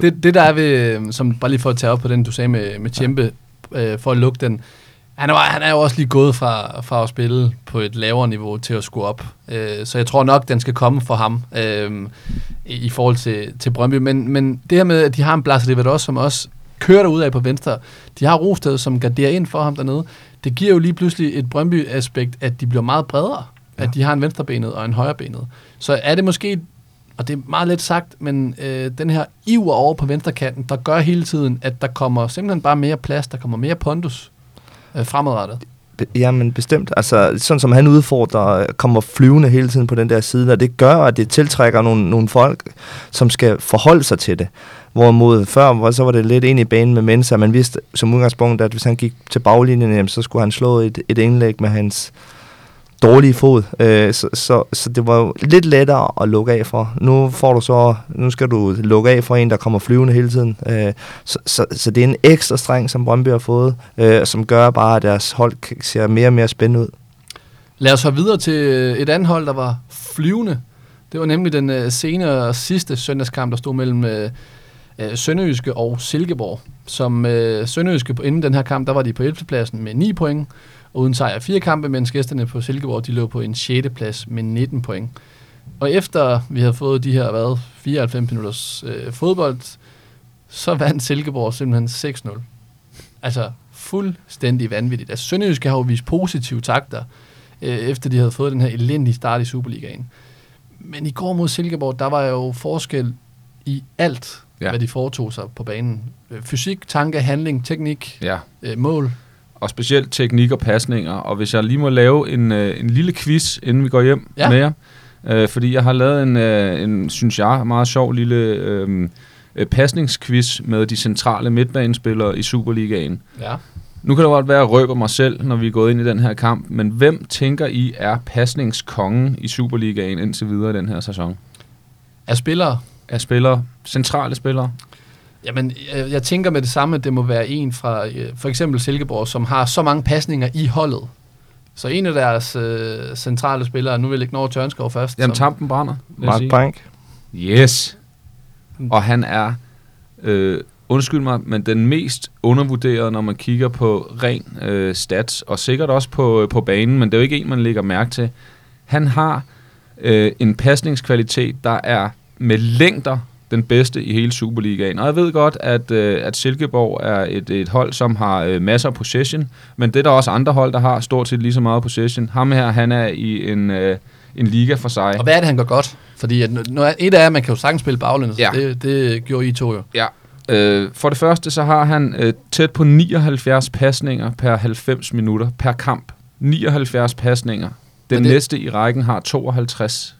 det, det der er ved, som bare lige for at tage op på den, du sagde med, med Tjempe, øh, for at lukke den, han er, han er jo også lige gået fra, fra at spille på et lavere niveau til at skulle op. Øh, så jeg tror nok, den skal komme for ham øh, i, forhold til, til Brøndby. Men, men det her med, at de har en Blas Riveros, som også kører derud af på venstre. De har Rosted, som garderer ind for ham dernede. Det giver jo lige pludselig et Brøndby-aspekt, at de bliver meget bredere. Ja. At de har en venstrebenet og en højrebenet. Så er det måske og det er meget let sagt, men øh, den her iver over på venstrekanten, der gør hele tiden, at der kommer simpelthen bare mere plads, der kommer mere pondus øh, fremadrettet. Jamen bestemt. Altså, sådan som han udfordrer, kommer flyvende hele tiden på den der side, og det gør, at det tiltrækker nogle, nogle folk, som skal forholde sig til det. Hvorimod før, hvor så var det lidt ind i banen med Mensa, man vidste som udgangspunkt, at hvis han gik til baglinjen, jamen, så skulle han slå et, et indlæg med hans dårlige fod. Øh, så, så, så det var jo lidt lettere at lukke af for. Nu får du så, nu skal du lukke af for en, der kommer flyvende hele tiden. Øh, så, så, så det er en ekstra streng, som Brøndby har fået, øh, som gør bare, at deres hold ser mere og mere spændende ud. Lad os høre videre til øh, et andet hold, der var flyvende. Det var nemlig den øh, senere og sidste søndagskamp, der stod mellem øh, øh, Sønderjyske og Silkeborg. Som øh, Sønderjyske på inden den her kamp, der var de på 11. pladsen med 9 point, og uden sejr fire kampe, mens gæsterne på Silkeborg, de lå på en 6. plads med 19 point. Og efter vi havde fået de her, hvad, 94 minutters øh, fodbold, så vandt Silkeborg simpelthen 6-0. Altså fuldstændig vanvittigt. Altså Sønderjyske har jo vist positive takter, øh, efter de havde fået den her elendige start i Superligaen. Men i går mod Silkeborg, der var jo forskel i alt, ja. Hvad de foretog sig på banen. Øh, Fysik, tanke, handling, teknik, Ja, øh, mål. Og specielt teknik og pasninger. Og hvis jeg lige må lave en, øh, en lille quiz, inden vi går hjem Ja. med jer. øh, fordi jeg har lavet en, øh, en, synes jeg, meget sjov lille øh, øh, pasningsquiz med de centrale midtbanespillere i Superligaen. Ja. Nu kan det godt være, at jeg røber mig selv, når vi er gået ind i den her kamp, men hvem tænker I er pasningskongen i Superligaen indtil videre i den her sæson? Er spillere? Er spillere, centrale spillere? Jamen, jeg, jeg tænker med det samme, at det må være en fra øh, for eksempel Silkeborg, som har så mange pasninger i holdet. Så en af deres øh, centrale spillere, nu vil jeg lægge over Tørnskov først. Jamen, som, Tampen brænder. Mark. Brink. Yes. Og han er, øh, undskyld mig, men den mest undervurderede, når man kigger på ren øh, stats, og sikkert også på, på banen, men det er jo ikke en, man lægger mærke til. Han har øh, en pasningskvalitet, der er med længder den bedste i hele Superligaen. Og jeg ved godt, at, øh, at Silkeborg er et, et hold, som har øh, masser af possession, men det er der også andre hold, der har stort set lige så meget possession. Ham her, han er i en, øh, en liga for sig. Og hvad er det, han gør godt? Fordi at, nu er, et af at man kan jo sagtens spille baglæns. Ja. Det, det gjorde I to jo. Ja. Øh, for det første, så har han øh, tæt på 79 pasninger per 90 minutter per kamp. 79 pasninger. Den Men det- næste i rækken har 52.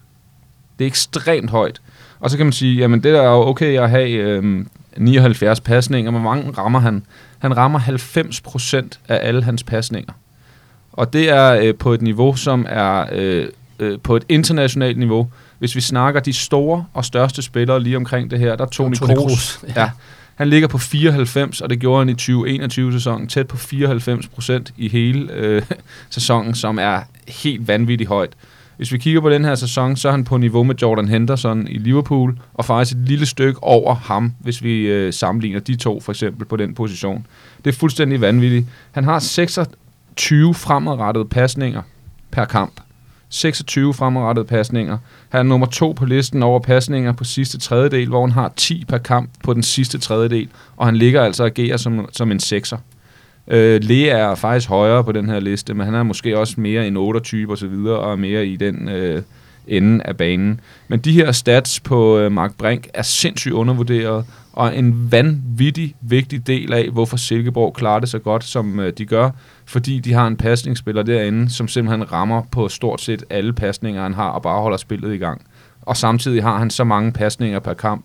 Det er ekstremt højt. Og så kan man sige, jamen det er jo okay at have øh, 79 pasninger, men hvor mange rammer han? Han rammer 90% af alle hans pasninger. Og det er øh, på et niveau, som er øh, øh, på et internationalt niveau. Hvis vi snakker de store og største spillere lige omkring det her, der er Toni, Toni Kroos. Kroos, Ja. ja. Han ligger på 94, og det gjorde han i 2021-sæsonen, tæt på 94 procent i hele øh, sæsonen, som er helt vanvittigt højt. Hvis vi kigger på den her sæson, så er han på niveau med Jordan Henderson i Liverpool, og faktisk et lille stykke over ham, hvis vi øh, sammenligner de to for eksempel på den position. Det er fuldstændig vanvittigt. Han har 26 fremadrettede pasninger per kamp. 26 fremadrettede pasninger. Han er nummer to på listen over pasninger på sidste tredjedel, hvor han har 10 per kamp på den sidste tredjedel, og han ligger altså og agerer som, som en sekser. Øh, Lea er faktisk højere på den her liste, men han er måske også mere en 28 og så videre, og er mere i den øh, ende af banen. Men de her stats på øh, Mark Brink er sindssygt undervurderet, og en vanvittig vigtig del af, hvorfor Silkeborg klarer det så godt, som øh, de gør, fordi de har en pasningsspiller derinde, som simpelthen rammer på stort set alle pasninger, han har, og bare holder spillet i gang. Og samtidig har han så mange pasninger per kamp,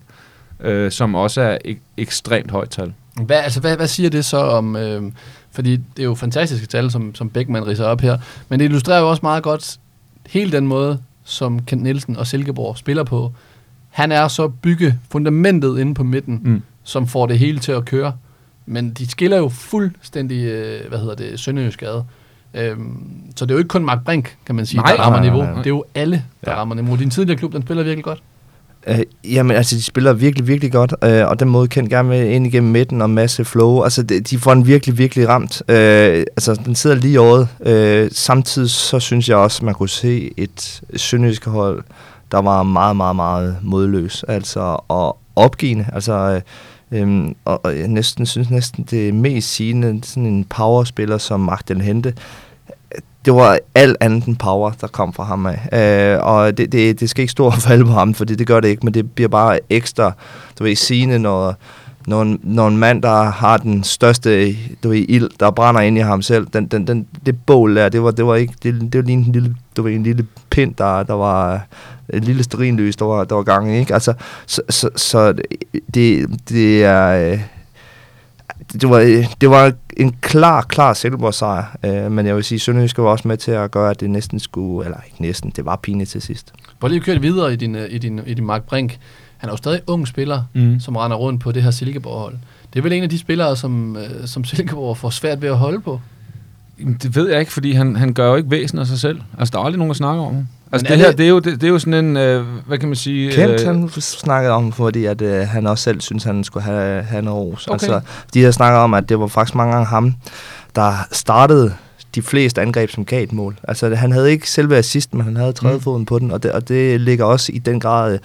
øh, som også er ek- ekstremt højt tal. Hvad, altså, hvad, hvad siger det så om... Øh, fordi det er jo fantastiske tal, som, som Beckmann riser op her. Men det illustrerer jo også meget godt hele den måde, som Kent Nielsen og Silkeborg spiller på. Han er så bygge fundamentet inde på midten, Mm. som får det hele til at køre. Men de skiller jo fuldstændig, øh, hvad hedder det, Sønderjysk ad. Øhm, så det er jo ikke kun Mark Brink, kan man sige, Nej, der rammer nej, nej, niveau. nej. Det er jo alle, der Ja. rammer niveau. Din tidligere klub, den spiller virkelig godt. Øh, jamen, altså, de spiller virkelig, virkelig godt, øh, og den måde kendt gerne med ind igennem midten og masse flow. Altså, de, de får den virkelig, virkelig ramt. Øh, altså, den sidder lige i året. Øh, samtidig så synes jeg også, man kunne se et sønderjysk hold, der var meget, meget, meget modløs. Altså, og opgivende. Altså, øh, øhm, og, og jeg næsten synes næsten, det er mest sigende, sådan en powerspiller som Magdalen Hente, det var alt andet end power, der kom fra ham af. Øh, og det, det, det skal ikke stå og falde på ham, for det, det gør det ikke, men det bliver bare ekstra, du ved, sigende, når, når, en, når en mand, der har den største, du ved, ild, der brænder ind i ham selv, den, den, den, det bål der, det var, det var ikke, det, det var lige en lille, du ved, en lille pind, der, der var en lille sterinlys, der var, der var gang ikke? Altså, så, så, så det, det er... Øh, Øh, det var, det var en klar, klar Silkeborg-sejr, øh, men jeg vil sige, Sønderjysk var også med til at gøre, at det næsten skulle, eller ikke næsten, det var pinligt til sidst. Prøv lige at køre det videre i din, øh, i din, i din Mark Brink. Han er jo stadig ung spiller, Mm. som render rundt på det her Silkeborg-hold. Det er vel en af de spillere, som, øh, som Silkeborg får svært ved at holde på. Det ved jeg ikke, fordi han, han gør jo ikke væsen af sig selv. Altså, der er aldrig nogen, der snakker om ham. Altså, det er her, det- det er, jo, det, det er jo sådan en, øh, hvad kan man sige... Kent, han snakkede om, fordi at, øh, han også selv synes, han skulle have, have noget ros. Okay. Altså, de har snakket om, at det var faktisk mange gange ham, der startede de fleste angreb som gav et mål. Altså, han havde ikke selve assist, men han havde tredje Mm. foden på den, og det, og det ligger også i den grad øh,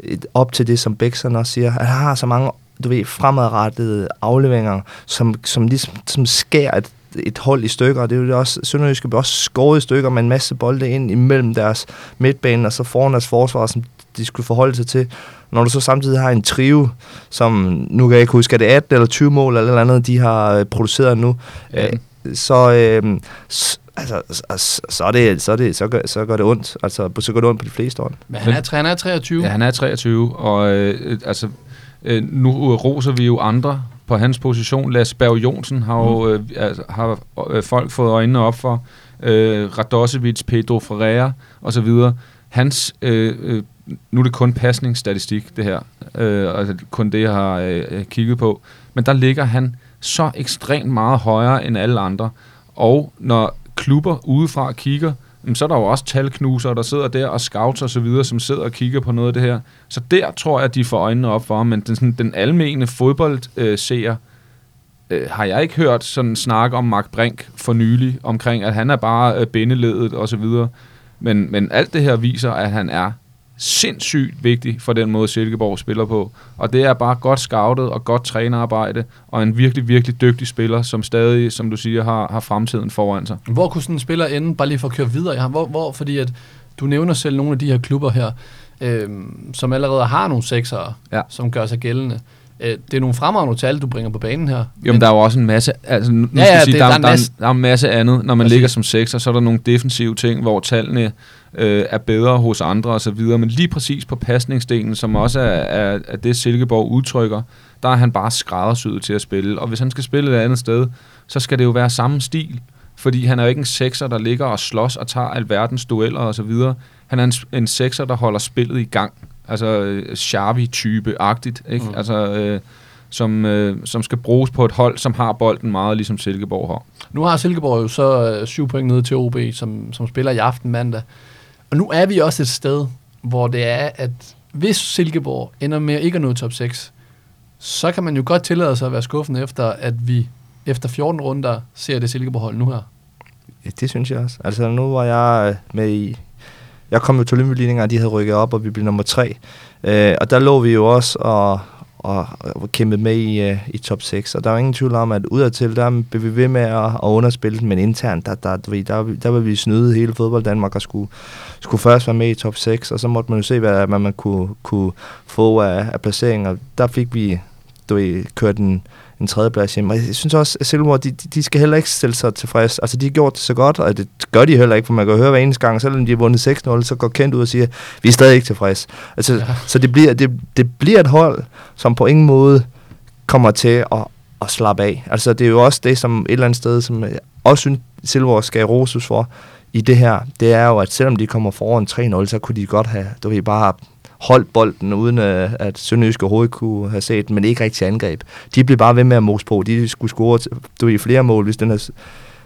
et- op til det, som Bækson også siger. Han har så mange du ved, fremadrettede afleveringer, som, som ligesom som skærer et, et hold i stykker, og det er jo også, Sønderjyske bliver også skåret i stykker med en masse bolde ind imellem deres midtbane, og så foran deres forsvar, som de skulle forholde sig til. Når du så samtidig har en trio, som, nu kan jeg ikke huske, er det 18 eller 20 mål eller eller andet, de har øh, produceret nu, Ja. øh, så, øh, Altså, så, så, er det, så, er det, så, gør, så gør det ondt. Altså, så gør det ondt på de fleste hold. Men han er, han er 23. Ja, han er 23, og øh, altså, øh, nu roser vi jo andre på hans position. Lasse Berg Jonsen har jo mm. øh, altså, har, øh, folk fået øjnene op for. Øh, Radosevic, Pedro Ferreira osv. Hans, øh, øh, nu er det kun pasningsstatistik, det her. Øh, altså kun det, jeg har øh, kigget på. Men der ligger han så ekstremt meget højere end alle andre. Og når klubber udefra kigger, så er der jo også talknuser, der sidder der, og scouts og så videre, som sidder og kigger på noget af det her. Så der tror jeg, de får øjnene op for men den, sådan, den almene fodboldseer, øh, øh, har jeg ikke hørt sådan snak om Mark Brink for nylig, omkring at han er bare øh, bindeledet og så videre. Men, men alt det her viser, at han er sindssygt vigtig for den måde, Silkeborg spiller på. Og det er bare godt scoutet og godt trænerarbejde, og en virkelig, virkelig dygtig spiller, som stadig, som du siger, har, har fremtiden foran sig. Hvor kunne sådan en spiller ende, bare lige for at køre videre i ham? Hvor, hvor, fordi at du nævner selv nogle af de her klubber her, øh, som allerede har nogle seksere, ja. som gør sig gældende. Øh, det er nogle fremragende tal, du bringer på banen her. Jo, men der er jo også en masse, altså, nu ja, ja, sige, det, der, der, er masse, der, er en masse andet. Når man Præcis. ligger som sekser, så er der nogle defensive ting, hvor tallene øh, er bedre hos andre og så videre. Men lige præcis på pasningsdelen, som også er, er, er det Silkeborg udtrykker, der er han bare skræddersyet til at spille. Og hvis han skal spille et andet sted, så skal det jo være samme stil. Fordi han er jo ikke en sekser, der ligger og slås og tager alverdens dueller og så videre. Han er en, en sekser, der holder spillet i gang. Altså Xavi-type-agtigt, ikke? Mm. Altså... Øh, som, øh, som skal bruges på et hold, som har bolden meget, ligesom Silkeborg har. Nu har Silkeborg jo så øh, syv point nede til OB, som, som spiller i aften mandag. Og nu er vi også et sted, hvor det er, at hvis Silkeborg ender med ikke at nå top 6, så kan man jo godt tillade sig at være skuffende efter, at vi efter 14 runder ser det Silkeborg-hold nu her. Ja, det synes jeg også. Altså nu var jeg øh, med i... Jeg kom jo til Olympialigninger, og de havde rykket op, og vi blev nummer tre. Øh, og der lå vi jo også og og, og kæmpede med i, uh, i top 6. Og der var ingen tvivl om, at udadtil, der blev vi ved med at, at underspille den, men internt, der, der, der, der, der var vi snyde hele fodbold Danmark og skulle, skulle først være med i top 6, og så måtte man jo se, hvad, hvad man kunne, kunne få af, af placeringer. Der fik vi du ved, kørt den en tredjeplads hjem. Og jeg synes også, at Silkeborg, de, de skal heller ikke stille sig tilfreds. Altså, de har gjort det så godt, og det gør de heller ikke, for man kan høre hver eneste gang, selvom de har vundet 6-0, så går Kent ud og siger, vi er stadig ikke tilfreds. Altså, ja. Så det bliver, det, det bliver et hold, som på ingen måde kommer til at, at slappe af. Altså, det er jo også det, som et eller andet sted, som jeg også synes, Silkeborg skal roses for i det her, det er jo, at selvom de kommer foran 3-0, så kunne de godt have, du ved, bare holdt bolden, uden at, at Sønderjysk overhovedet kunne have set men ikke rigtig angreb. De blev bare ved med at mose på. De skulle score du, i flere mål, hvis den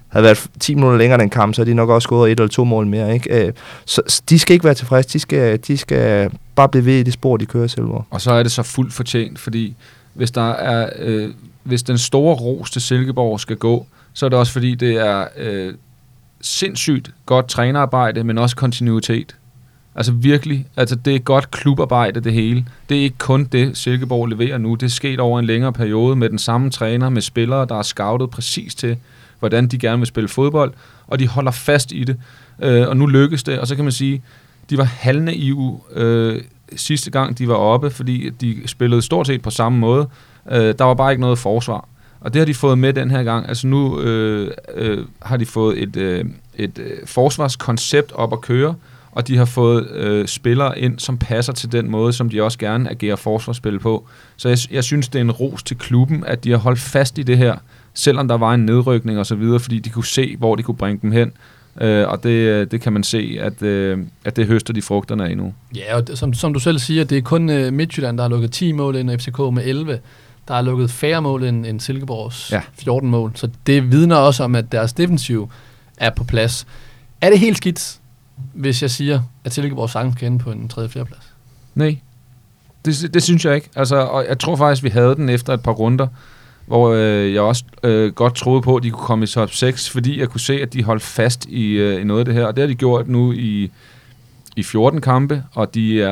havde været 10 minutter længere den kamp, så havde de nok også scoret et eller to mål mere. Ikke? Øh, så de skal ikke være tilfredse. De skal, de skal bare blive ved i det spor, de kører selv. Og så er det så fuldt fortjent, fordi hvis der er øh, hvis den store ros til Silkeborg skal gå, så er det også fordi, det er øh, sindssygt godt trænerarbejde, men også kontinuitet. Altså virkelig, altså det er godt klubarbejde det hele. Det er ikke kun det, Silkeborg leverer nu. Det er sket over en længere periode med den samme træner, med spillere, der er scoutet præcis til, hvordan de gerne vil spille fodbold, og de holder fast i det. Øh, og nu lykkes det, og så kan man sige, de var halvnaive øh, sidste gang, de var oppe, fordi de spillede stort set på samme måde. Øh, der var bare ikke noget forsvar. Og det har de fået med den her gang. Altså nu øh, øh, har de fået et, øh, et øh, forsvarskoncept op at køre, og de har fået øh, spillere ind, som passer til den måde, som de også gerne agerer forsvarsspil på. Så jeg, jeg synes, det er en ros til klubben, at de har holdt fast i det her, selvom der var en nedrykning og så videre, fordi de kunne se, hvor de kunne bringe dem hen. Øh, og det, det kan man se, at, øh, at det høster de frugterne af nu. Ja, og som, som du selv siger, det er kun øh, Midtjylland, der har lukket 10 mål ind, og FCK med 11. Der har lukket færre mål end, end Silkeborgs ja. 14 mål. Så det vidner også om, at deres defensiv er på plads. Er det helt skidt, hvis jeg siger, at Silkeborg sagtens kan ende på en tredje fjerdeplads? Nej, det, det synes jeg ikke. Altså, og jeg tror faktisk, vi havde den efter et par runder, hvor øh, jeg også øh, godt troede på, at de kunne komme i top 6, fordi jeg kunne se, at de holdt fast i, øh, i noget af det her. Og det har de gjort nu i, i 14 kampe, og de øh,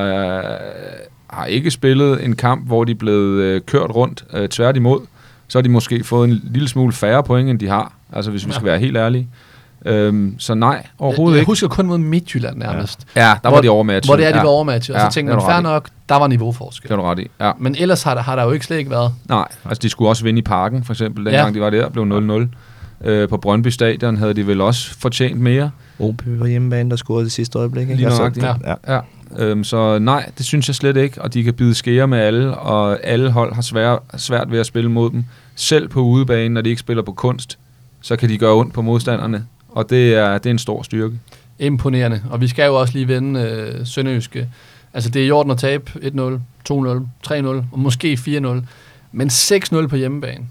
har ikke spillet en kamp, hvor de er blevet øh, kørt rundt. Øh, tværtimod, så har de måske fået en lille smule færre point, end de har. Altså hvis vi ja. skal være helt ærlige. Øhm, så nej, overhovedet jeg, jeg ikke. Jeg husker kun mod Midtjylland nærmest. Ja, ja der hvor, var de overmatchet. Hvor det er, de ja. var overmatchet. Og ja, så tænkte man, fair nok, der var niveauforskel. Det var du ret i, ja. Men ellers har der, har der jo ikke slet ikke været. Nej, altså de skulle også vinde i parken, for eksempel, dengang ja. de var der, blev 0-0. Øh, på Brøndby Stadion havde de vel også fortjent mere. OB på hjemmebane, der scorede det sidste øjeblik. Ikke? Lige Altså, nøjagtigt. ja. Ja. Øhm, så nej, det synes jeg slet ikke, og de kan bide skære med alle, og alle hold har svær, svært ved at spille mod dem. Selv på udebanen, når de ikke spiller på kunst, så kan de gøre ondt på modstanderne, og det er, det er en stor styrke. Imponerende. Og vi skal jo også lige vende øh, Sønderjyske. Altså, det er i orden at tabe 1-0, 2-0, 3-0 og måske 4-0. Men 6-0 på hjemmebane.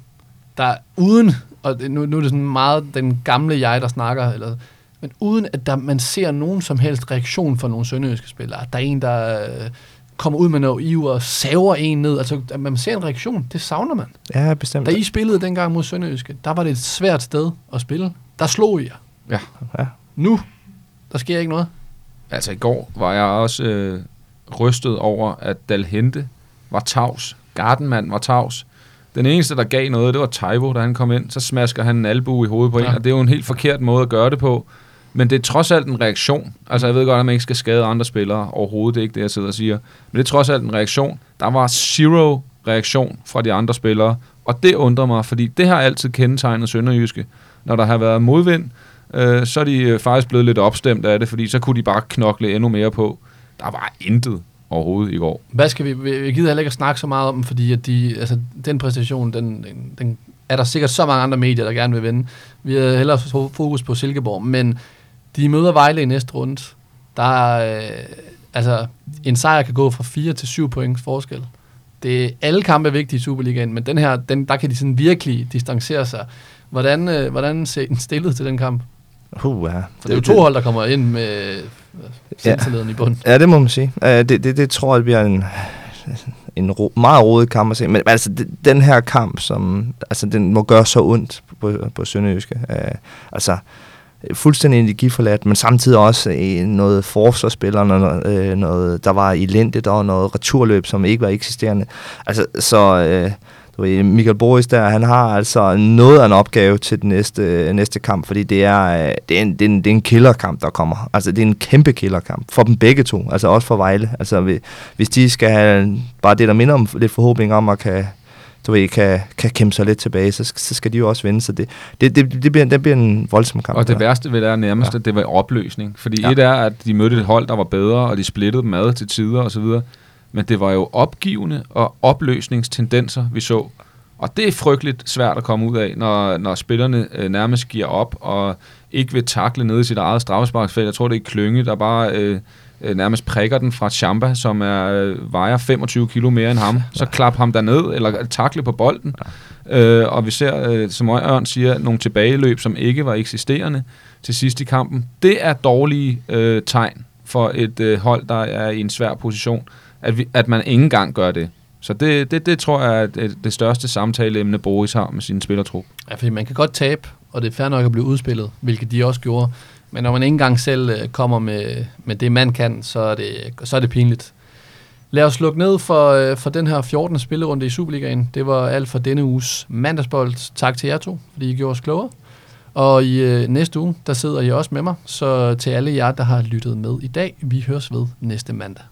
Der er uden, og det, nu, nu er det sådan meget den gamle jeg, der snakker, eller, men uden at der, man ser nogen som helst reaktion fra nogle sønderjyske spillere. Der er en, der øh, kommer ud med noget iver og saver en ned. Altså, at man ser en reaktion, det savner man. ja, bestemt. Da I spillede dengang mod Sønderjyske, der var det et svært sted at spille. Der slog I jer. Ja. Ja. Nu, der sker ikke noget. Altså i går var jeg også øh, rystet over, at Dalhente var tavs. Gardenmand var tavs. Den eneste, der gav noget, det var Taivo, da han kom ind. Så smasker han en albu i hovedet på en, Ja. og det er jo en helt forkert måde at gøre det på. Men det er trods alt en reaktion. Altså jeg ved godt, at man ikke skal skade andre spillere overhovedet. Det er ikke det, jeg sidder og siger. Men det er trods alt en reaktion. Der var zero reaktion fra de andre spillere. Og det undrer mig, fordi det har altid kendetegnet Sønderjyske. Når der har været modvind, øh, så er de øh, faktisk blevet lidt opstemt af det, fordi så kunne de bare knokle endnu mere på. Der var intet overhovedet i går. Hvad skal vi, vi gider heller ikke at snakke så meget om fordi at de, altså, den præstation, den, den, den er der sikkert så mange andre medier, der gerne vil vinde. Vi har hellere fokus på Silkeborg, men de møder Vejle i næste runde. Der er, øh, altså, en sejr kan gå fra 4 til 7 points forskel. Det, er alle kampe er vigtige i Superligaen, men den her, den, der kan de sådan virkelig distancere sig. Hvordan, øh, hvordan ser den stillet til den kamp? Uh, ja. For det, det er jo to hold, der kommer ind med øh, selvtilliden i bunden. Ja, det må man sige. Uh, det, det, det tror jeg bliver en, en ro, meget rodet kamp at se. Men altså, det, den her kamp, som, altså, den må gøre så ondt på, på Sønderjyske. Uh, altså, fuldstændig energiforladt, men samtidig også øh, noget forsvarsspiller, noget, øh, noget, der var elendigt, og noget returløb, som ikke var eksisterende. Altså, så ved, Michael Boris der, han har altså noget af en opgave til den næste, næste kamp, fordi det er, øh, det, er en, det, er en, det er en killerkamp, der kommer. Altså, det er en kæmpe killerkamp for dem begge to, altså også for Vejle. Altså, hvis- de skal have bare det, der minder om lidt forhåbning om at kan, du ved, kan, kan kæmpe sig lidt tilbage, så, så skal de jo også vinde. Så det, det, det, det, bliver, det bliver en voldsom kamp. Og det der. værste ved det er nærmest, Ja. at det var opløsning. Fordi ja. et er, at de mødte et hold, der var bedre, og de splittede dem ad til tider osv. Men det var jo opgivende og opløsningstendenser, vi så. Og det er frygteligt svært at komme ud af, når, når spillerne øh, nærmest giver op og ikke vil takle nede i sit eget straffesparksfelt. Jeg tror, det er Klynge, der bare øh, øh, nærmest prikker den fra Chamba, som er, øh, vejer 25 kilo mere end ham. Så klap ham derned, eller takle på bolden. Øh, og vi ser, øh, som Ørn siger, nogle tilbageløb, som ikke var eksisterende til sidst i kampen. Det er dårlige øh, tegn for et øh, hold, der er i en svær position, at, vi, at man ikke engang gør det. Så det, det, det tror jeg er det, det største samtaleemne, Boris har med sin spillertrup. Ja, fordi man kan godt tabe, og det er fair nok at blive udspillet, hvilket de også gjorde. Men når man ikke engang selv øh, kommer med, med det, man kan, så er det, så er det pinligt. Lad os lukke ned for, øh, for den her 14. spillerunde i Superligaen. Det var alt for denne uges mandagsbold. Tak til jer to, fordi I gjorde os klogere. Og i øh, næste uge, der sidder I også med mig. Så til alle jer, der har lyttet med i dag, vi høres ved næste mandag.